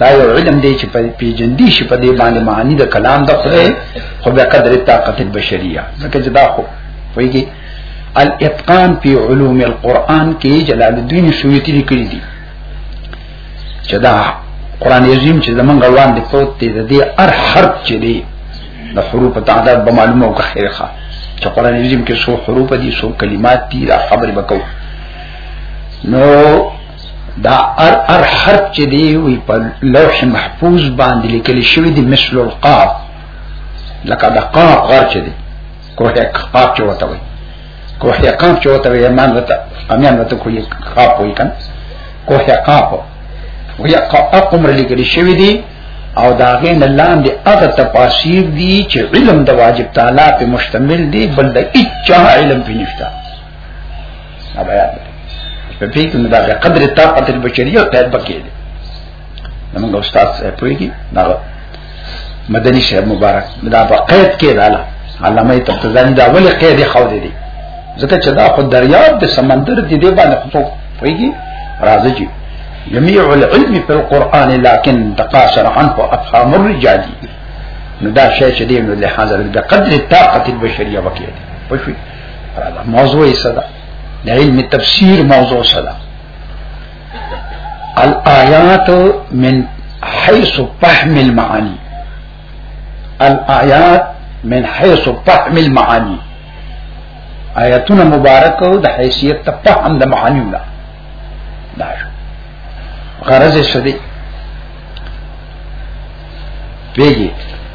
دا یو علم دی چې په پیجندې شي په دې باندې معنی د کلام د خدای خو بیا قدر طاقت البشریه ځکه چې دا خو وایي الاتقان فی علوم القرآن کې جلال الدین سیوطی لیکلی دی چې دا قران عظیم چې زمونږ روان دی پروت دی د دې هر حرف چې دی د حروف تعداد به معلومه او خیرخه چې قران عظیم کې څو حروف دي څو کلمات دي دا خبرې وکړو نو دا ار ار حرف چې دی وی په لوح محفوظ باندې لیکل شوی دی مثل القاف لکه د قاف غر چې دی کوه قاف چې وته وی کوه قاف چې وته وی ایمان وته امیان وته کوی قاف وی کن کوه قاف وی اقمر لیکل شوی دی او داغه نه لاندې هغه تفاسیر دي چې علم د واجب تعالی په مشتمل دي بل د اچا علم په نشته ابیا په دې کې دا قدر طاقت البشریه پیدا پکې دي موږ استاد صاحب پوری دا مدني شهر مبارک دا په قید کې رااله علامه تبتزانی دا ولې قید خو دي ځکه چې دا خو دریاب د سمندر دی دی باندې خو پوری راځي چې جميع العلم في القرآن لكن تقاصر عنه أفهام الرجال نو دا شيء شديد نو لحاظة بقدر الطاقة البشرية وكيدي موضوع یې صدا د علم تفسیر موضوع صدا الآیات من حيث فهم المعاني الآیات من حيث فهم المعاني آیاتونه مبارک او د حیثیت ته فهم د معانی ولا دا غرض شدی پیږي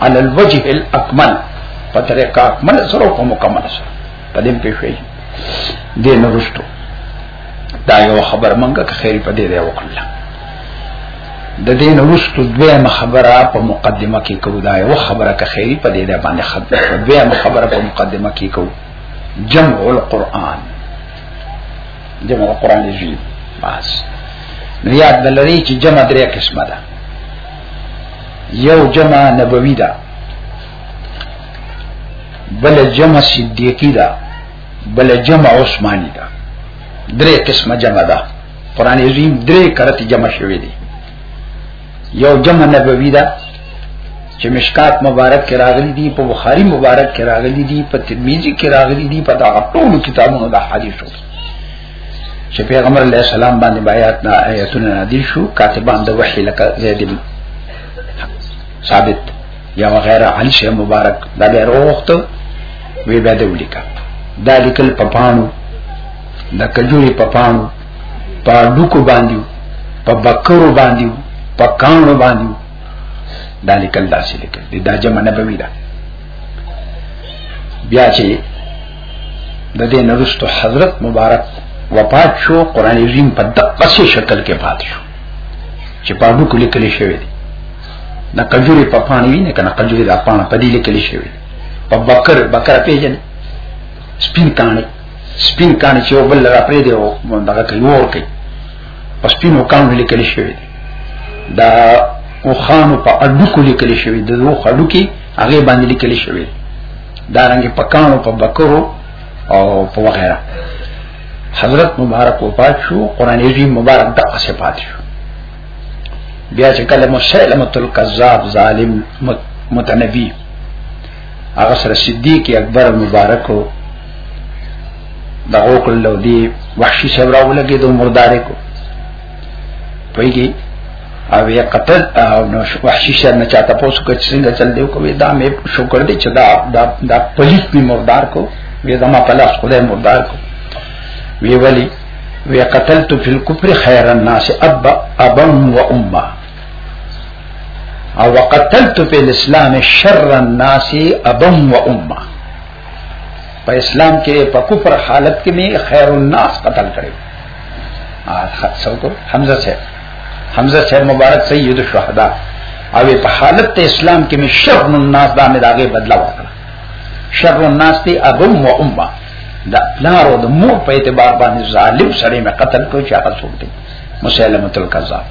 على الوجه الاكمل په طریقه اکمل سره او په مکمل سره په دې په شوي دې نه رښتو دا یو خبر منګه که خیر په دې دی وکړل د دې نه رښتو دویمه خبره په مقدمه کې کوو دا یو خبره که خیر په دې دی باندې ختمه دویمه خبره په مقدمه کې کوو جمع القرآن جمع القرآن جی بس نو یاد دلری چې جمع درې قسمه ده یو جمع نبوی دا بل جمع صدیقی دا بل جمع عثماني دا درې قسمه جمع دا قران عظیم درې کرتی جمع شوی دی یو جمع نبوی دا چې مشکات مبارک کې راغلي دي په بخاری مبارک کې راغلي دي په ترمذی کې راغلي دي په دا ټول کتابونو د حدیثو چې پیغمبر علیه السلام باندې بیات نه آیاتونه نازل شو کاتبان د وحی لکه زید ثابت یا غیر علی شه مبارک دا به وروخت وی به د ولیکا دا لیکل په پانو د کجوري په پانو په ډوکو باندې په بکرو باندې په کانو باندې دا لیکل داسې لیکل دا جمع نبوي ده بیا چې د دې نرستو حضرت مبارک وفات شو قران عظیم په دقه شکل کې پات شو چې په اړو کې لیکل شوی دی نه کجوري په پانی ویني کنه کجوري د پانه په دې لیکل شوی په بکر بکر پیژن سپین کانه سپین کانه چې وبل را پرې دی او دغه کوي ور کوي په سپینو کانو لیکل شوی دا او خانو په اډو کې لیکل شوی د دوه خډو کې هغه باندې لیکل شوی دا رنګ په کانو په بکرو او په وغیرہ حضرت مبارک وفات شو قران عظیم مبارک د اسه پات شو بیا چې کله مسلمه الکذاب ظالم متنبی هغه سره صدیق اکبر مبارک او دغه کله دی وحشی صبر او لګي د مردارې کو پویږي او یې قتل او نو وحشي شر نه چاته پوس کوي څنګه چل دی کوي دا مې شکر دی چې دا دا, دا پولیس به مردار کو وې دا ما پلاس خدای مردار کو وی ولی وی قتلت فی الكفر خیر الناس اب ابا و امه او وقتلت فی الاسلام شر الناس ابا و امه په اسلام کې په کفر حالت کې می خیر الناس قتل کړو څوک حمزه صاحب حمزه صاحب مبارک سید الشهدا او په حالت اسلام کې می شر الناس دا می داغه بدلا وکړه شر الناس ته ابو و امه دا پلار او د مور په اعتبار باندې ظالم سره می قتل کو چې هغه څوک دی مسلمه تل کذاب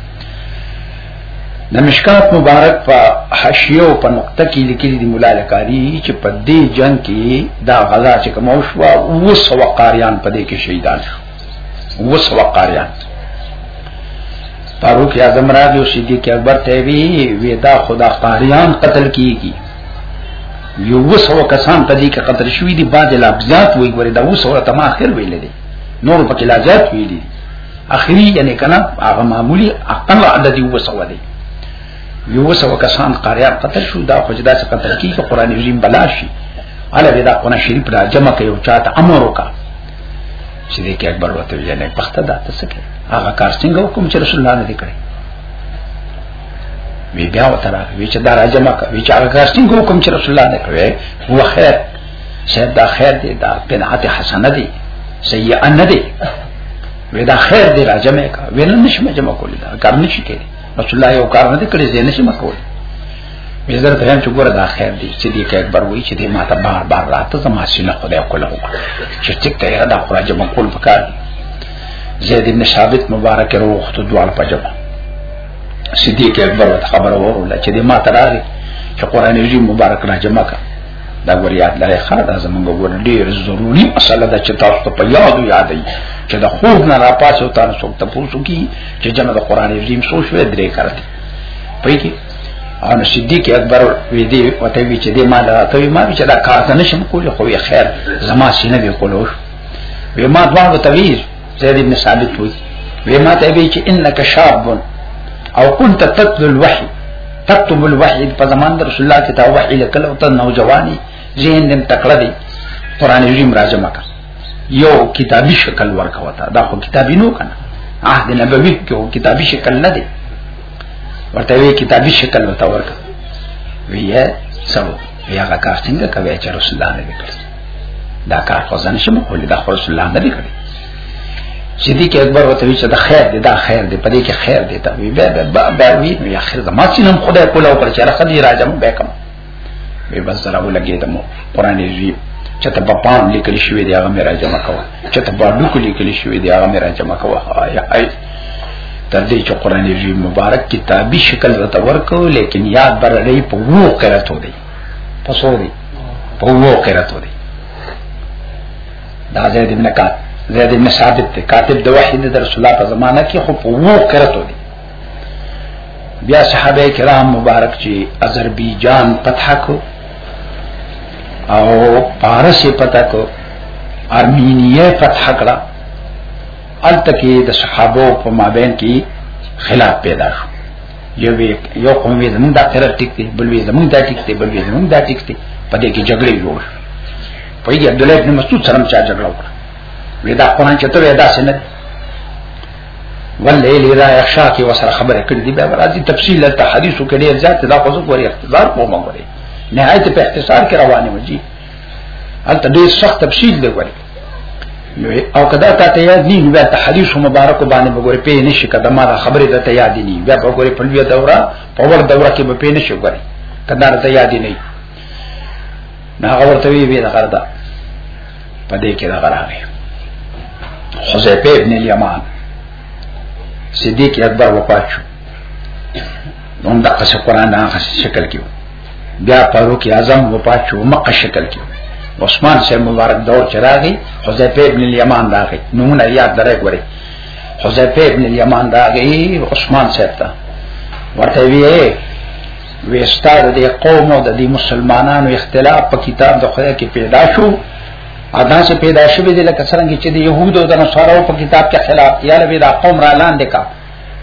د مشکات مبارک په حشیو په نقطه کې لیکلي دی مولا لکاری چې په دې جنگ کې دا غزا چې کوم شو او سو قاریان په دې کې شهیدان شو وسو قاریان فاروق اعظم راغی او صدیق اکبر ته وی وی دا خدا قاریان قتل کیږي یو وسو کسان په دې کې قتل شوې دي بعد لا زیات وی ګوره دا وسو ته ما اخر ویل دي نور پکې لا زیات وی دي اخري یعنی کنه هغه معمولی اقل عدد یو وسو دی یو وسو کسان قاریان قتل شو دا خو جدا څه قتل کیږي قران عظیم بلاشي علاوه دا قران شریف را جمع کوي او چاته امر وکړي چې دې کې اکبر وته ویل نه پخته ده تاسو کې هغه کار څنګه حکم چې رسول الله دې کړی وی بیا وتره وی چې دا راځم کا وی چې هغه کار څنګه حکم چې رسول الله دې کړی هو خیر شاید دا خیر دی دا بنعت حسنه دی سیئه نه دی وی دا خیر دی راځم کا وی نه نشم جمع کولی دا کار نشي کېږي رسول الله یو کار نه دی کړی زینې شم کول مې زر درم چې ګوره دا خیر دی چې دې کې اکبر وایي چې دې ماته بار بار راته زما سینه خدای کوله وکړه چې ټیک ته یې دا خراج مې کول پکار زید ابن ثابت مبارک وروخت دوال پجبه صدیق اکبر خبر ورول چې دې ماته راغی چې قران عظیم مبارک راجمه کړه دا ګور یاد لري ښه دا زمونږ ګور ډیر ضروری مسله ده چې تاسو ته په یاد یادې چې د خوب نه را پاسو تاسو ته پوښتنه کی چې جمع د قران عظیم سو شوې درې کړته پوي کی او صدیق اکبر وی دی وته وی چې دې ما دا ته ما چې دا کار نه شم کولای خو خیر زما سینه به کولوش وی ما دوه تویز زید ابن ثابت وی وی ما ته وی چې انک شاب او كنت تتلو الوحي تكتب الوحي په زمان د رسول الله کتاب وحي لکل او ته نوجواني ذهن دم تکړه دی قران عظیم راځم کا یو کتابی شکل ورکا وتا دا خو کتابی نو کنه عهد نبوی کې هو کتابی شکل نه دی ورته وی کتابی شکل وتا ورکا وی سبو بیا هغه کار څنګه کوي چې رسول الله نبی کړی دا کار خو ځان شم کولای دا خو رسول الله نه دی کړی صدیق اکبر وته وی چې دا خیر دی دا خیر دی پدې کې خیر دی ته وی به به به وی نو اخر زما چې نم خدای کوله او پر چې راځه دی راځم به کوم به بس سره ولګې دمو قران یې چې ته په پام لیکل شوی دی هغه مې راځم کوه چې ته په ډوکو لیکل شوی دی هغه مې راځم کوه آی آی تر دې چې قران یې مبارک کتابي شکل ورته ورکو لیکن یاد برړې په وو قرات و دی په څو دي په وو قرات دي دا زید ابن کات زید ابن ثابت ته کاتب د وحی د رسول الله په زمانہ کې خو په وو قرات دي بیا صحابه کرام مبارک چې اذربایجان فتح کو او پارس فتح کو ارمینیه فتح کړه التکی د صحابه په مابین کې خلاف پیدا شو یو یو قوم وی زمونږ دا تر ټیک دی بل وی زمونږ دا ټیک دی بل وی زمونږ دا ټیک دی په دې کې جګړې جوړ په دې عبد الله ابن مسعود سره چا جګړه وکړه وی دا قرآن چې ته وی دا سند واللیل اذا یخشا کی وسره خبره کړې دی بیا راځي تفصیل ته حدیثو کې ډیر زیات دا خو څوک وري اقتدار کوم غوړي نهایت په اختصار کې روانه وږي هلته ډیر سخت تفصیل دی غوړي نو او کدا تا ته یاد نه بیا ته حدیث مبارک باندې وګورې په نشي کدا ما خبره ده ته یاد نه بیا وګورې په لوی دوره په ور دوره کې به په نشي وګورې کدا ته یاد نه نه هغه ورته وی به غره ده په دې کې دا غره دی حذیفه ابن الیمان صدیق اکبر وفات شو نو دا قصه قران نه شکل کې بیا فاروق اعظم و پاتشو مقه شکل کې عثمان سے مبارک دور چراغي حذیفه ابن الیمان راغی نمونه یاد درې غوري حذیفه ابن الیمان راغی عثمان صاحب ته ورته وی وستار د قوم او د مسلمانانو اختلاف په کتاب د خدای کې پیدا شو ادا سے پیدا شوی دی لکه څنګه چې د يهودو او د نصارو په کتاب کې خلاف یا لوي دا قوم را لاندې کا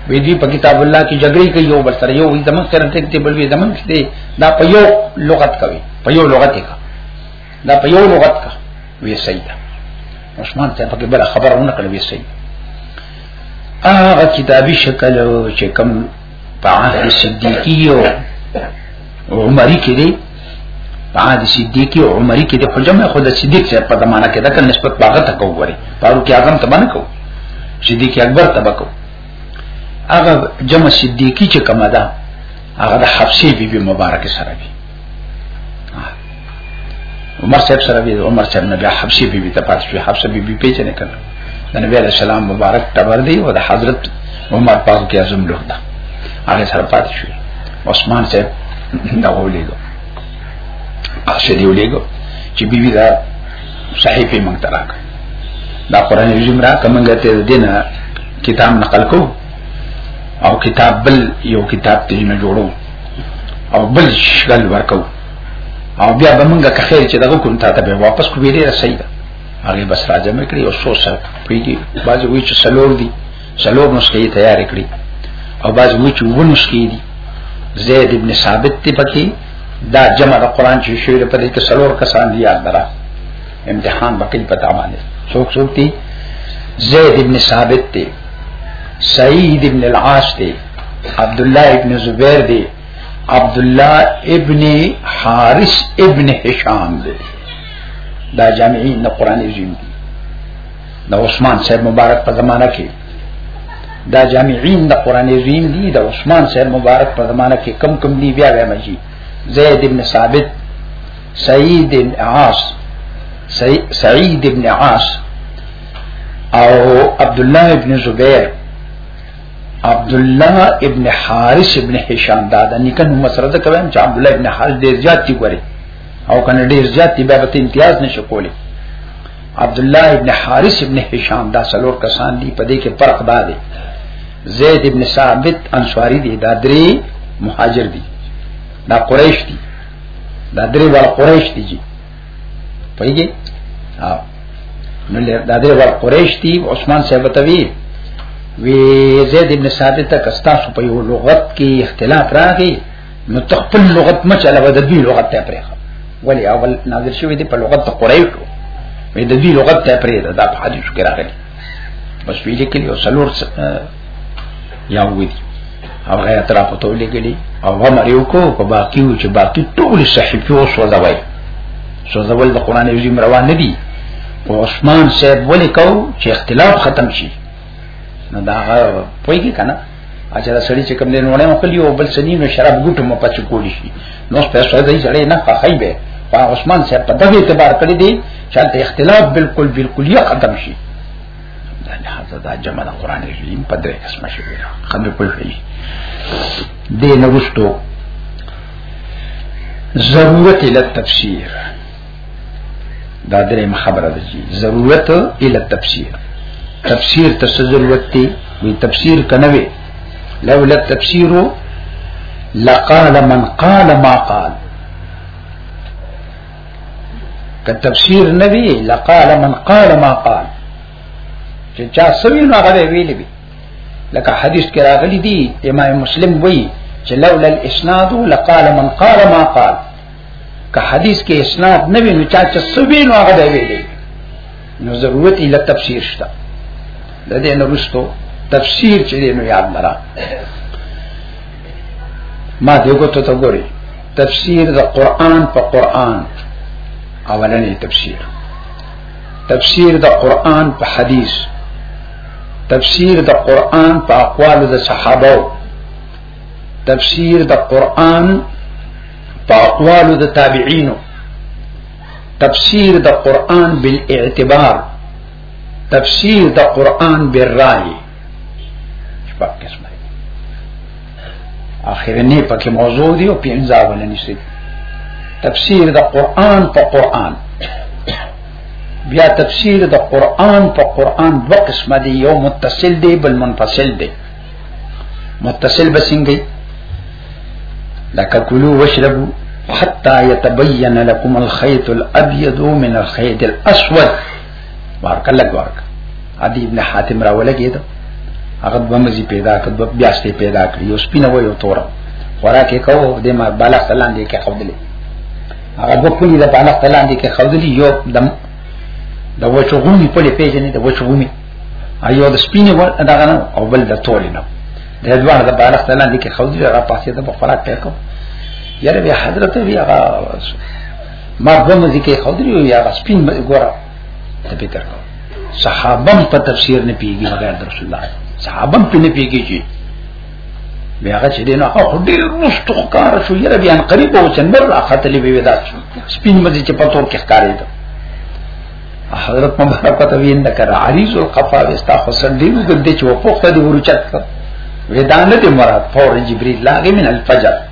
وی دی په کتاب الله کې جګړې کوي یو بل سره یو وی زمون سره ټیک دی بل وی زمون کې دی دا په یو لغت کوي په یو لغت کې دا په یو لغت کا وی صحیح ده عثمان ته په بل خبرونه کړې وی صحیح هغه کتابي شکل چې کوم په عهد صدیقی یو عمری کې دی عاد صدیق او عمری کې د حجمه خود صدیق سره په زمانہ کې دغه نسبت باغه تک وګوري فاروق اعظم ته باندې کو صدیق اکبر ته بکو هغه جمع صدیقی چې کومه ده هغه د حفصه بیبي مبارک سره دی عمر صاحب سره وی عمر صاحب نه بیا حبشي بیبي ته پات شو حبشه بیبي پیچنه کړ د نبی علیہ السلام مبارک تبر دی او د حضرت عمر پاک کې اعظم لور ده هغه سره پات شو عثمان صاحب دا ولېګو اخشه دی ولېګو چې بیبي دا صحیفه مونږ ته راکړه دا قران عظیم را کومګه ته دینه کتاب نقل کو او کتاب بل یو کتاب ته نه جوړو او بل شغل ورکو او بیا به مونږه که خیر چې دغه کوم تا ته به واپس کو ویلې رسېږي هغه بس راځم کړی او سو سره پیږي باز وی چې سلور دي سلور نسخې تیار کړی او باز وی چې وو نسخې دي زید ابن ثابت تی پکې دا جمع د قران چې شوی په دې کې سلور کسان دي یاد درا امتحان بقیل پتا باندې څوک څوک دي زید ابن ثابت تی سعید ابن العاص تی عبد الله ابن زبیر دی عبد الله ابن حارث ابن هشام دی دا جامعی نه قران عظیم دی دا عثمان صاحب مبارک په زمانہ کې دا جامعین د قران عظیم دی دا عثمان صاحب مبارک په زمانہ کې کم کم دی بیا بیا مجی زید ابن ثابت سعید ابن عاص سعید ابن عاص او عبد الله ابن زبیر عبد الله ابن حارث ابن هشام دا د نیکه نوم سره د کوم چې عبد الله ابن حارث ډیر زیات دی ګوري او کنه ډیر زیات دی بیا به امتیاز نشو کولی عبد الله ابن حارث ابن هشام دا څلور کسان دي په دې کې فرق دا دی زید ابن ثابت انصاری دی دا درې مهاجر دي دا قریش دي دا درې ور قریش دي پېږي او نو دا دې ور قریش دی عثمان صاحب ته وی وی زید ابن ثابت کستا سو په یو لغت کې اختلاف راغی نو تخپل لغت مچله و د دې لغت ته پرې ولی اول نازل شوی دی په لغت د قریش وی د دې لغت ته پرې دا په حدیث کې راغلی بس ویل کې یو سلور یا وی او غیر تر په تولې کړي او امر یو کو په باقی و چې باقی ټول صحیفه او سوځوي سوځول د قران عظیم روان نه دي او عثمان صاحب ولې کو چې اختلاف ختم شي نو دا پويږي کنه اچھا دا سړی چې کوم دین ونه مخلی او بل سنی نو شراب ګټو مو پچ کولی شي نو په سره دای سړی نه فخای به عثمان صاحب په دغه اعتبار کړی دی چې اختلاف بالکل بالکل یې ختم شي لہذا دا جمع دا قرآن کریم پا در قسم شوی دا خبر پوی شوی دی نوستو ضرورت الى تفسیر دا درې خبره ده چې ضرورت الى تفسیر تفسیر ته ضرورت دی وی تفسیر کنوي لولا تفسیر لقال من قال ما قال که تفسیر نبی لقال من قال ما قال چې چا سوي نو هغه ویلي وي لکه حدیث کې راغلي دي امام مسلم وایي چې لولا الاسناد لقال من قال ما قال که حدیث کې اسناد نه وي نو چا چې سوي نو هغه ویلي نو ضرورت یې له تفسیر شته د دې نو رښتو تفسیر چې نو یاد درا ما دغه ته ته ګوري تفسیر د قران په قران اولنې تفسیر تفسیر د قران په حدیث تفسیر د قران په اقوال د صحابه تفسیر د قران په اقوال د تابعینو تفسیر د قران بالاعتبار تفسیر د قران بالرای شپږ قسمه دي اخرنی پکې موضوع دی او پنځه ولنی سي تفسیر د قران په قران بیا تفسیر د قران په قران دوه قسمه دي یو متصل دی بل منفصل دی متصل بسنګي لکه کلو واشربو حتى يتبين لكم الخيط الأبيض من الخيط الأسود بارک الله بارک ادي ابن حاتم راولګي دا هغه دوه مزي پیدا کړ دوه بیا ستې پیدا کړ یو سپینه و یو تور خوراکه کو د ما بالا سلام دې کې خودلې هغه دوه پولی د بالا سلام دې کې خودلې یو دم د وچو غومي په لې پیژنې د وچو غومي ایو د سپینه ور دغه نه او بل د تور نه د دوه د بالا سلام دې کې خودلې را پاسې د خوراک پیکو یاره به حضرت وی هغه ما دوه مزي کې خو درې یا سپین مې ګوره ته فکر کو صحابه په تفسیر نه پیږي بغیر د رسول الله صحابه په نه پیږي چې بیا هغه چې دین هغه ډیر مستو کار شو یره بیا قریب او چندر راختلې به ودا شو سپین مزي چې پتور کې ښکارې ده حضرت مبارک ته وین نه کړ عریض القفا وستا حسن دی وګد چې وپوخته دی ورچت کړ ودانه دې مراد فور جبريل لاغي من الفجر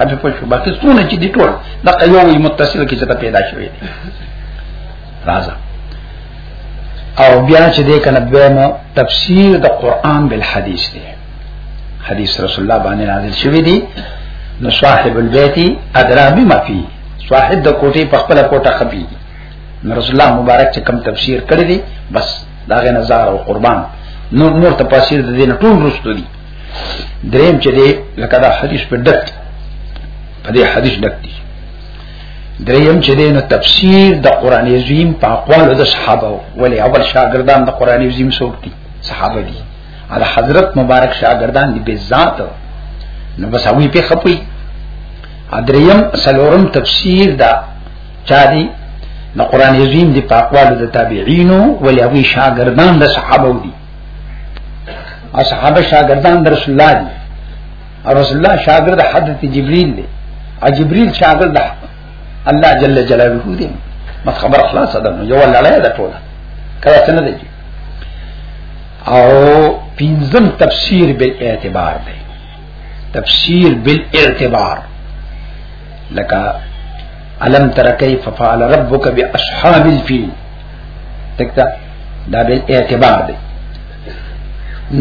هغه په شو باقي څونه چې دي ټول د یو وی متصل کې چې ته پیدا شوې دي راځه او بیا چې دې کنه به مو تفسیر د قران بل حدیث دی حدیث رسول الله باندې نازل شوی دی نو صاحب البیت ادرا بما فی صاحب د کوټې په خپل کوټه خپي نو رسول الله مبارک چې کم تفسیر کړی دی بس دا غنزار او قربان نور نور تفاسیر د دین ټول رسول دي دریم چې دی لکه دا حدیث په دک په دې حدیث دک دی دریم چې دی نو تفسیر د قران عظیم په اقوال د صحابه ولی اول شاګردان د قران عظیم څوک دي صحابه دي علي حضرت مبارک شاګردان دي به ذات نو بس هغه په خپوي ادریم سلورم تفسیر دا چا دی نو قران عظیم دی په اقوال د تابعینو ولی هغه شاګردان د صحابه دي اصحاب شاگردان در رسول الله دی او رسول الله شاگرد حضرت جبريل دی او جبريل شاگرد الله جل جلاله دی مت خبر خلاص ده نو یو لړۍ ده ټوله کله څنګه دی او پینځم تفسیر به اعتبار دی تفسیر بالاعتبار لکه علم تر کیف فعل ربک باصحاب الفیل تکتا دا بالاعتبار دی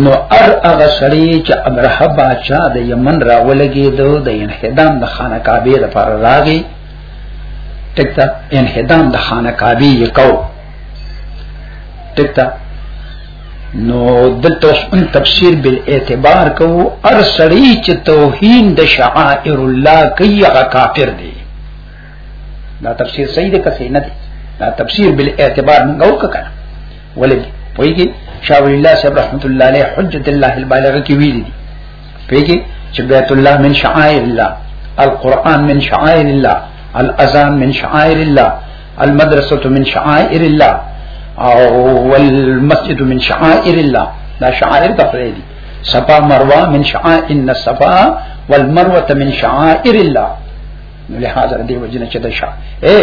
نو ار هغه سړی چې امره باچا د یمن راولګي دو د انهدام د خانه کعبه لپاره راغی تکتا انهدام د خانه کعبه یې کو ټکتا نو دلته اوس ان تفسیر بل اعتبار کو ار سړی چې توهین د شعائر الله کوي هغه کافر دی دا تفسیر صحیح دی که صحیح نه دی دا تفسیر بل اعتبار موږ وکړه ولې پویږي شاول الله صاحب رحمت الله علیه حجت الله البالغه کی ویل دي پویږي چې بیت الله من شعائر الله القرآن من شعائر الله الاذان من شعائر الله المدرسه من شعائر الله او والمسجد من شعائر الله دا شعائر د خدای دي صفا مروه من شعائر ان الصفا والمروه من شعائر الله نو له حاضر دی وجنه چې د شع اے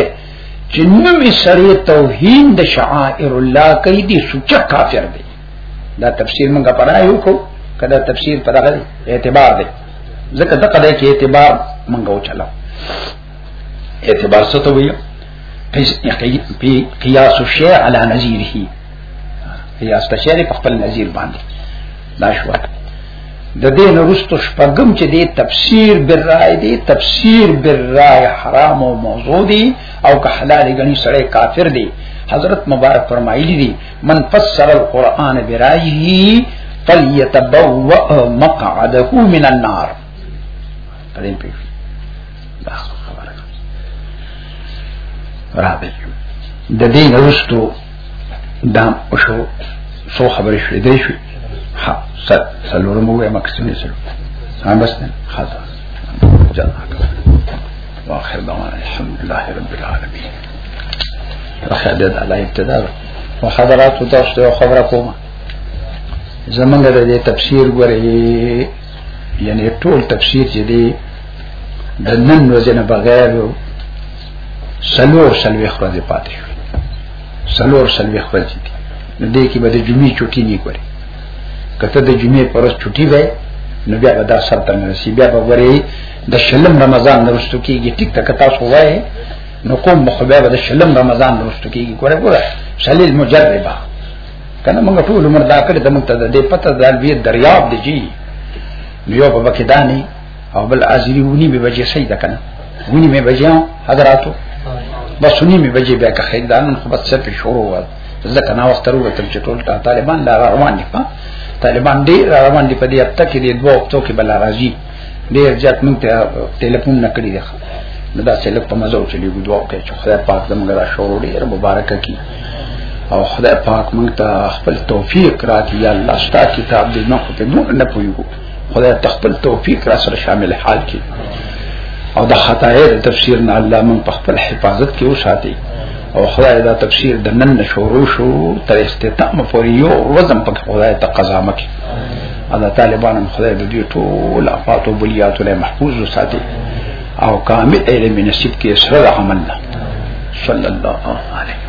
جنم سره توهین د شعائر الله کوي دي سوچ کافر دی دا تفسیر مونږه پرایو کو کدا تفسیر پر اعتبار دی ځکه دغه د اعتبار مونږه وچلو اعتبار څه ته ویل په قیاس شی علی نظیره قیاس په شی په خپل نظیر باندې دا شو د دې نورستو شپږم چې دی تفسیر بر رائے دی تفسیر بر رائے حرام او موضوع دی او که حلال غنی سره کافر دی حضرت مبارک فرمایلی دی من فسر القرآن برائه فلیتبوأ مقعده من النار پدې پیښه راغی د دې نرستو دا شو څو خبرې شوې درې شوې ها سر سلور مو یې مکسمه سره هم بس نه خاطر جزاک واخر دعوانا الحمد لله رب العالمين اخر دې د الله ابتدا او حضرات تاسو ته خبره کوم زمونږ د تفسیر غوري یعنی ټول تفسیر چې دی د نن ورځې نه بغیر سلور سلوي خرځي پاتې شو سلور سلوي خرځي دي نو دې کې به د جمعې چټي نه کوي کته د جمعې پر ورځ چټي وای نو بیا به دا سر ته نرسي بیا به ورې د شلم رمضان نرستو کېږي ټیک تک تاسو وای نو کوم مخبه به د شلم رمضان نرستو کېږي ګوره ګوره شلیل مجربه کنه موږ ټول عمر دا کړې ته موږ ته د پته د دریاب دی جی یو په بکدانی او بل ازری ونی به بجې سي ده کنه ونی مې بجې حضراتو بس ونی مې بجې بیا که خیر دانن خو بس څه شروع و ځکه نا وخت ورو تم چې ټول طالبان لا روان دي طالبان دې روان دي په دې هفته کې دې دوه هفتو کې بل راځي ډېر ځات موږ ته ټلیفون نکړي ده نو دا سلک په مزه چلی ګو دعا کوي چې خدای پاک زموږ را شروع ډېر مبارک کړي او خدای پاک موږ ته خپل توفیق راکړي یا الله ستاسو کتاب دې نه خو په موږ نه پويو خدای تخپل توفیق را سره شامل حال کی او د خطای تفسیر نه الله من په خپل حفاظت کې وساتي او خدای دا تفسیر د نن شروع شو تر استتام پورې یو وزن په خدای ته قضا مکه ادا طالبان خدای د دې ټول افات او بلیات له محفوظ وساتي او کامل علم نصیب کې سره عمل نه صلی الله علیه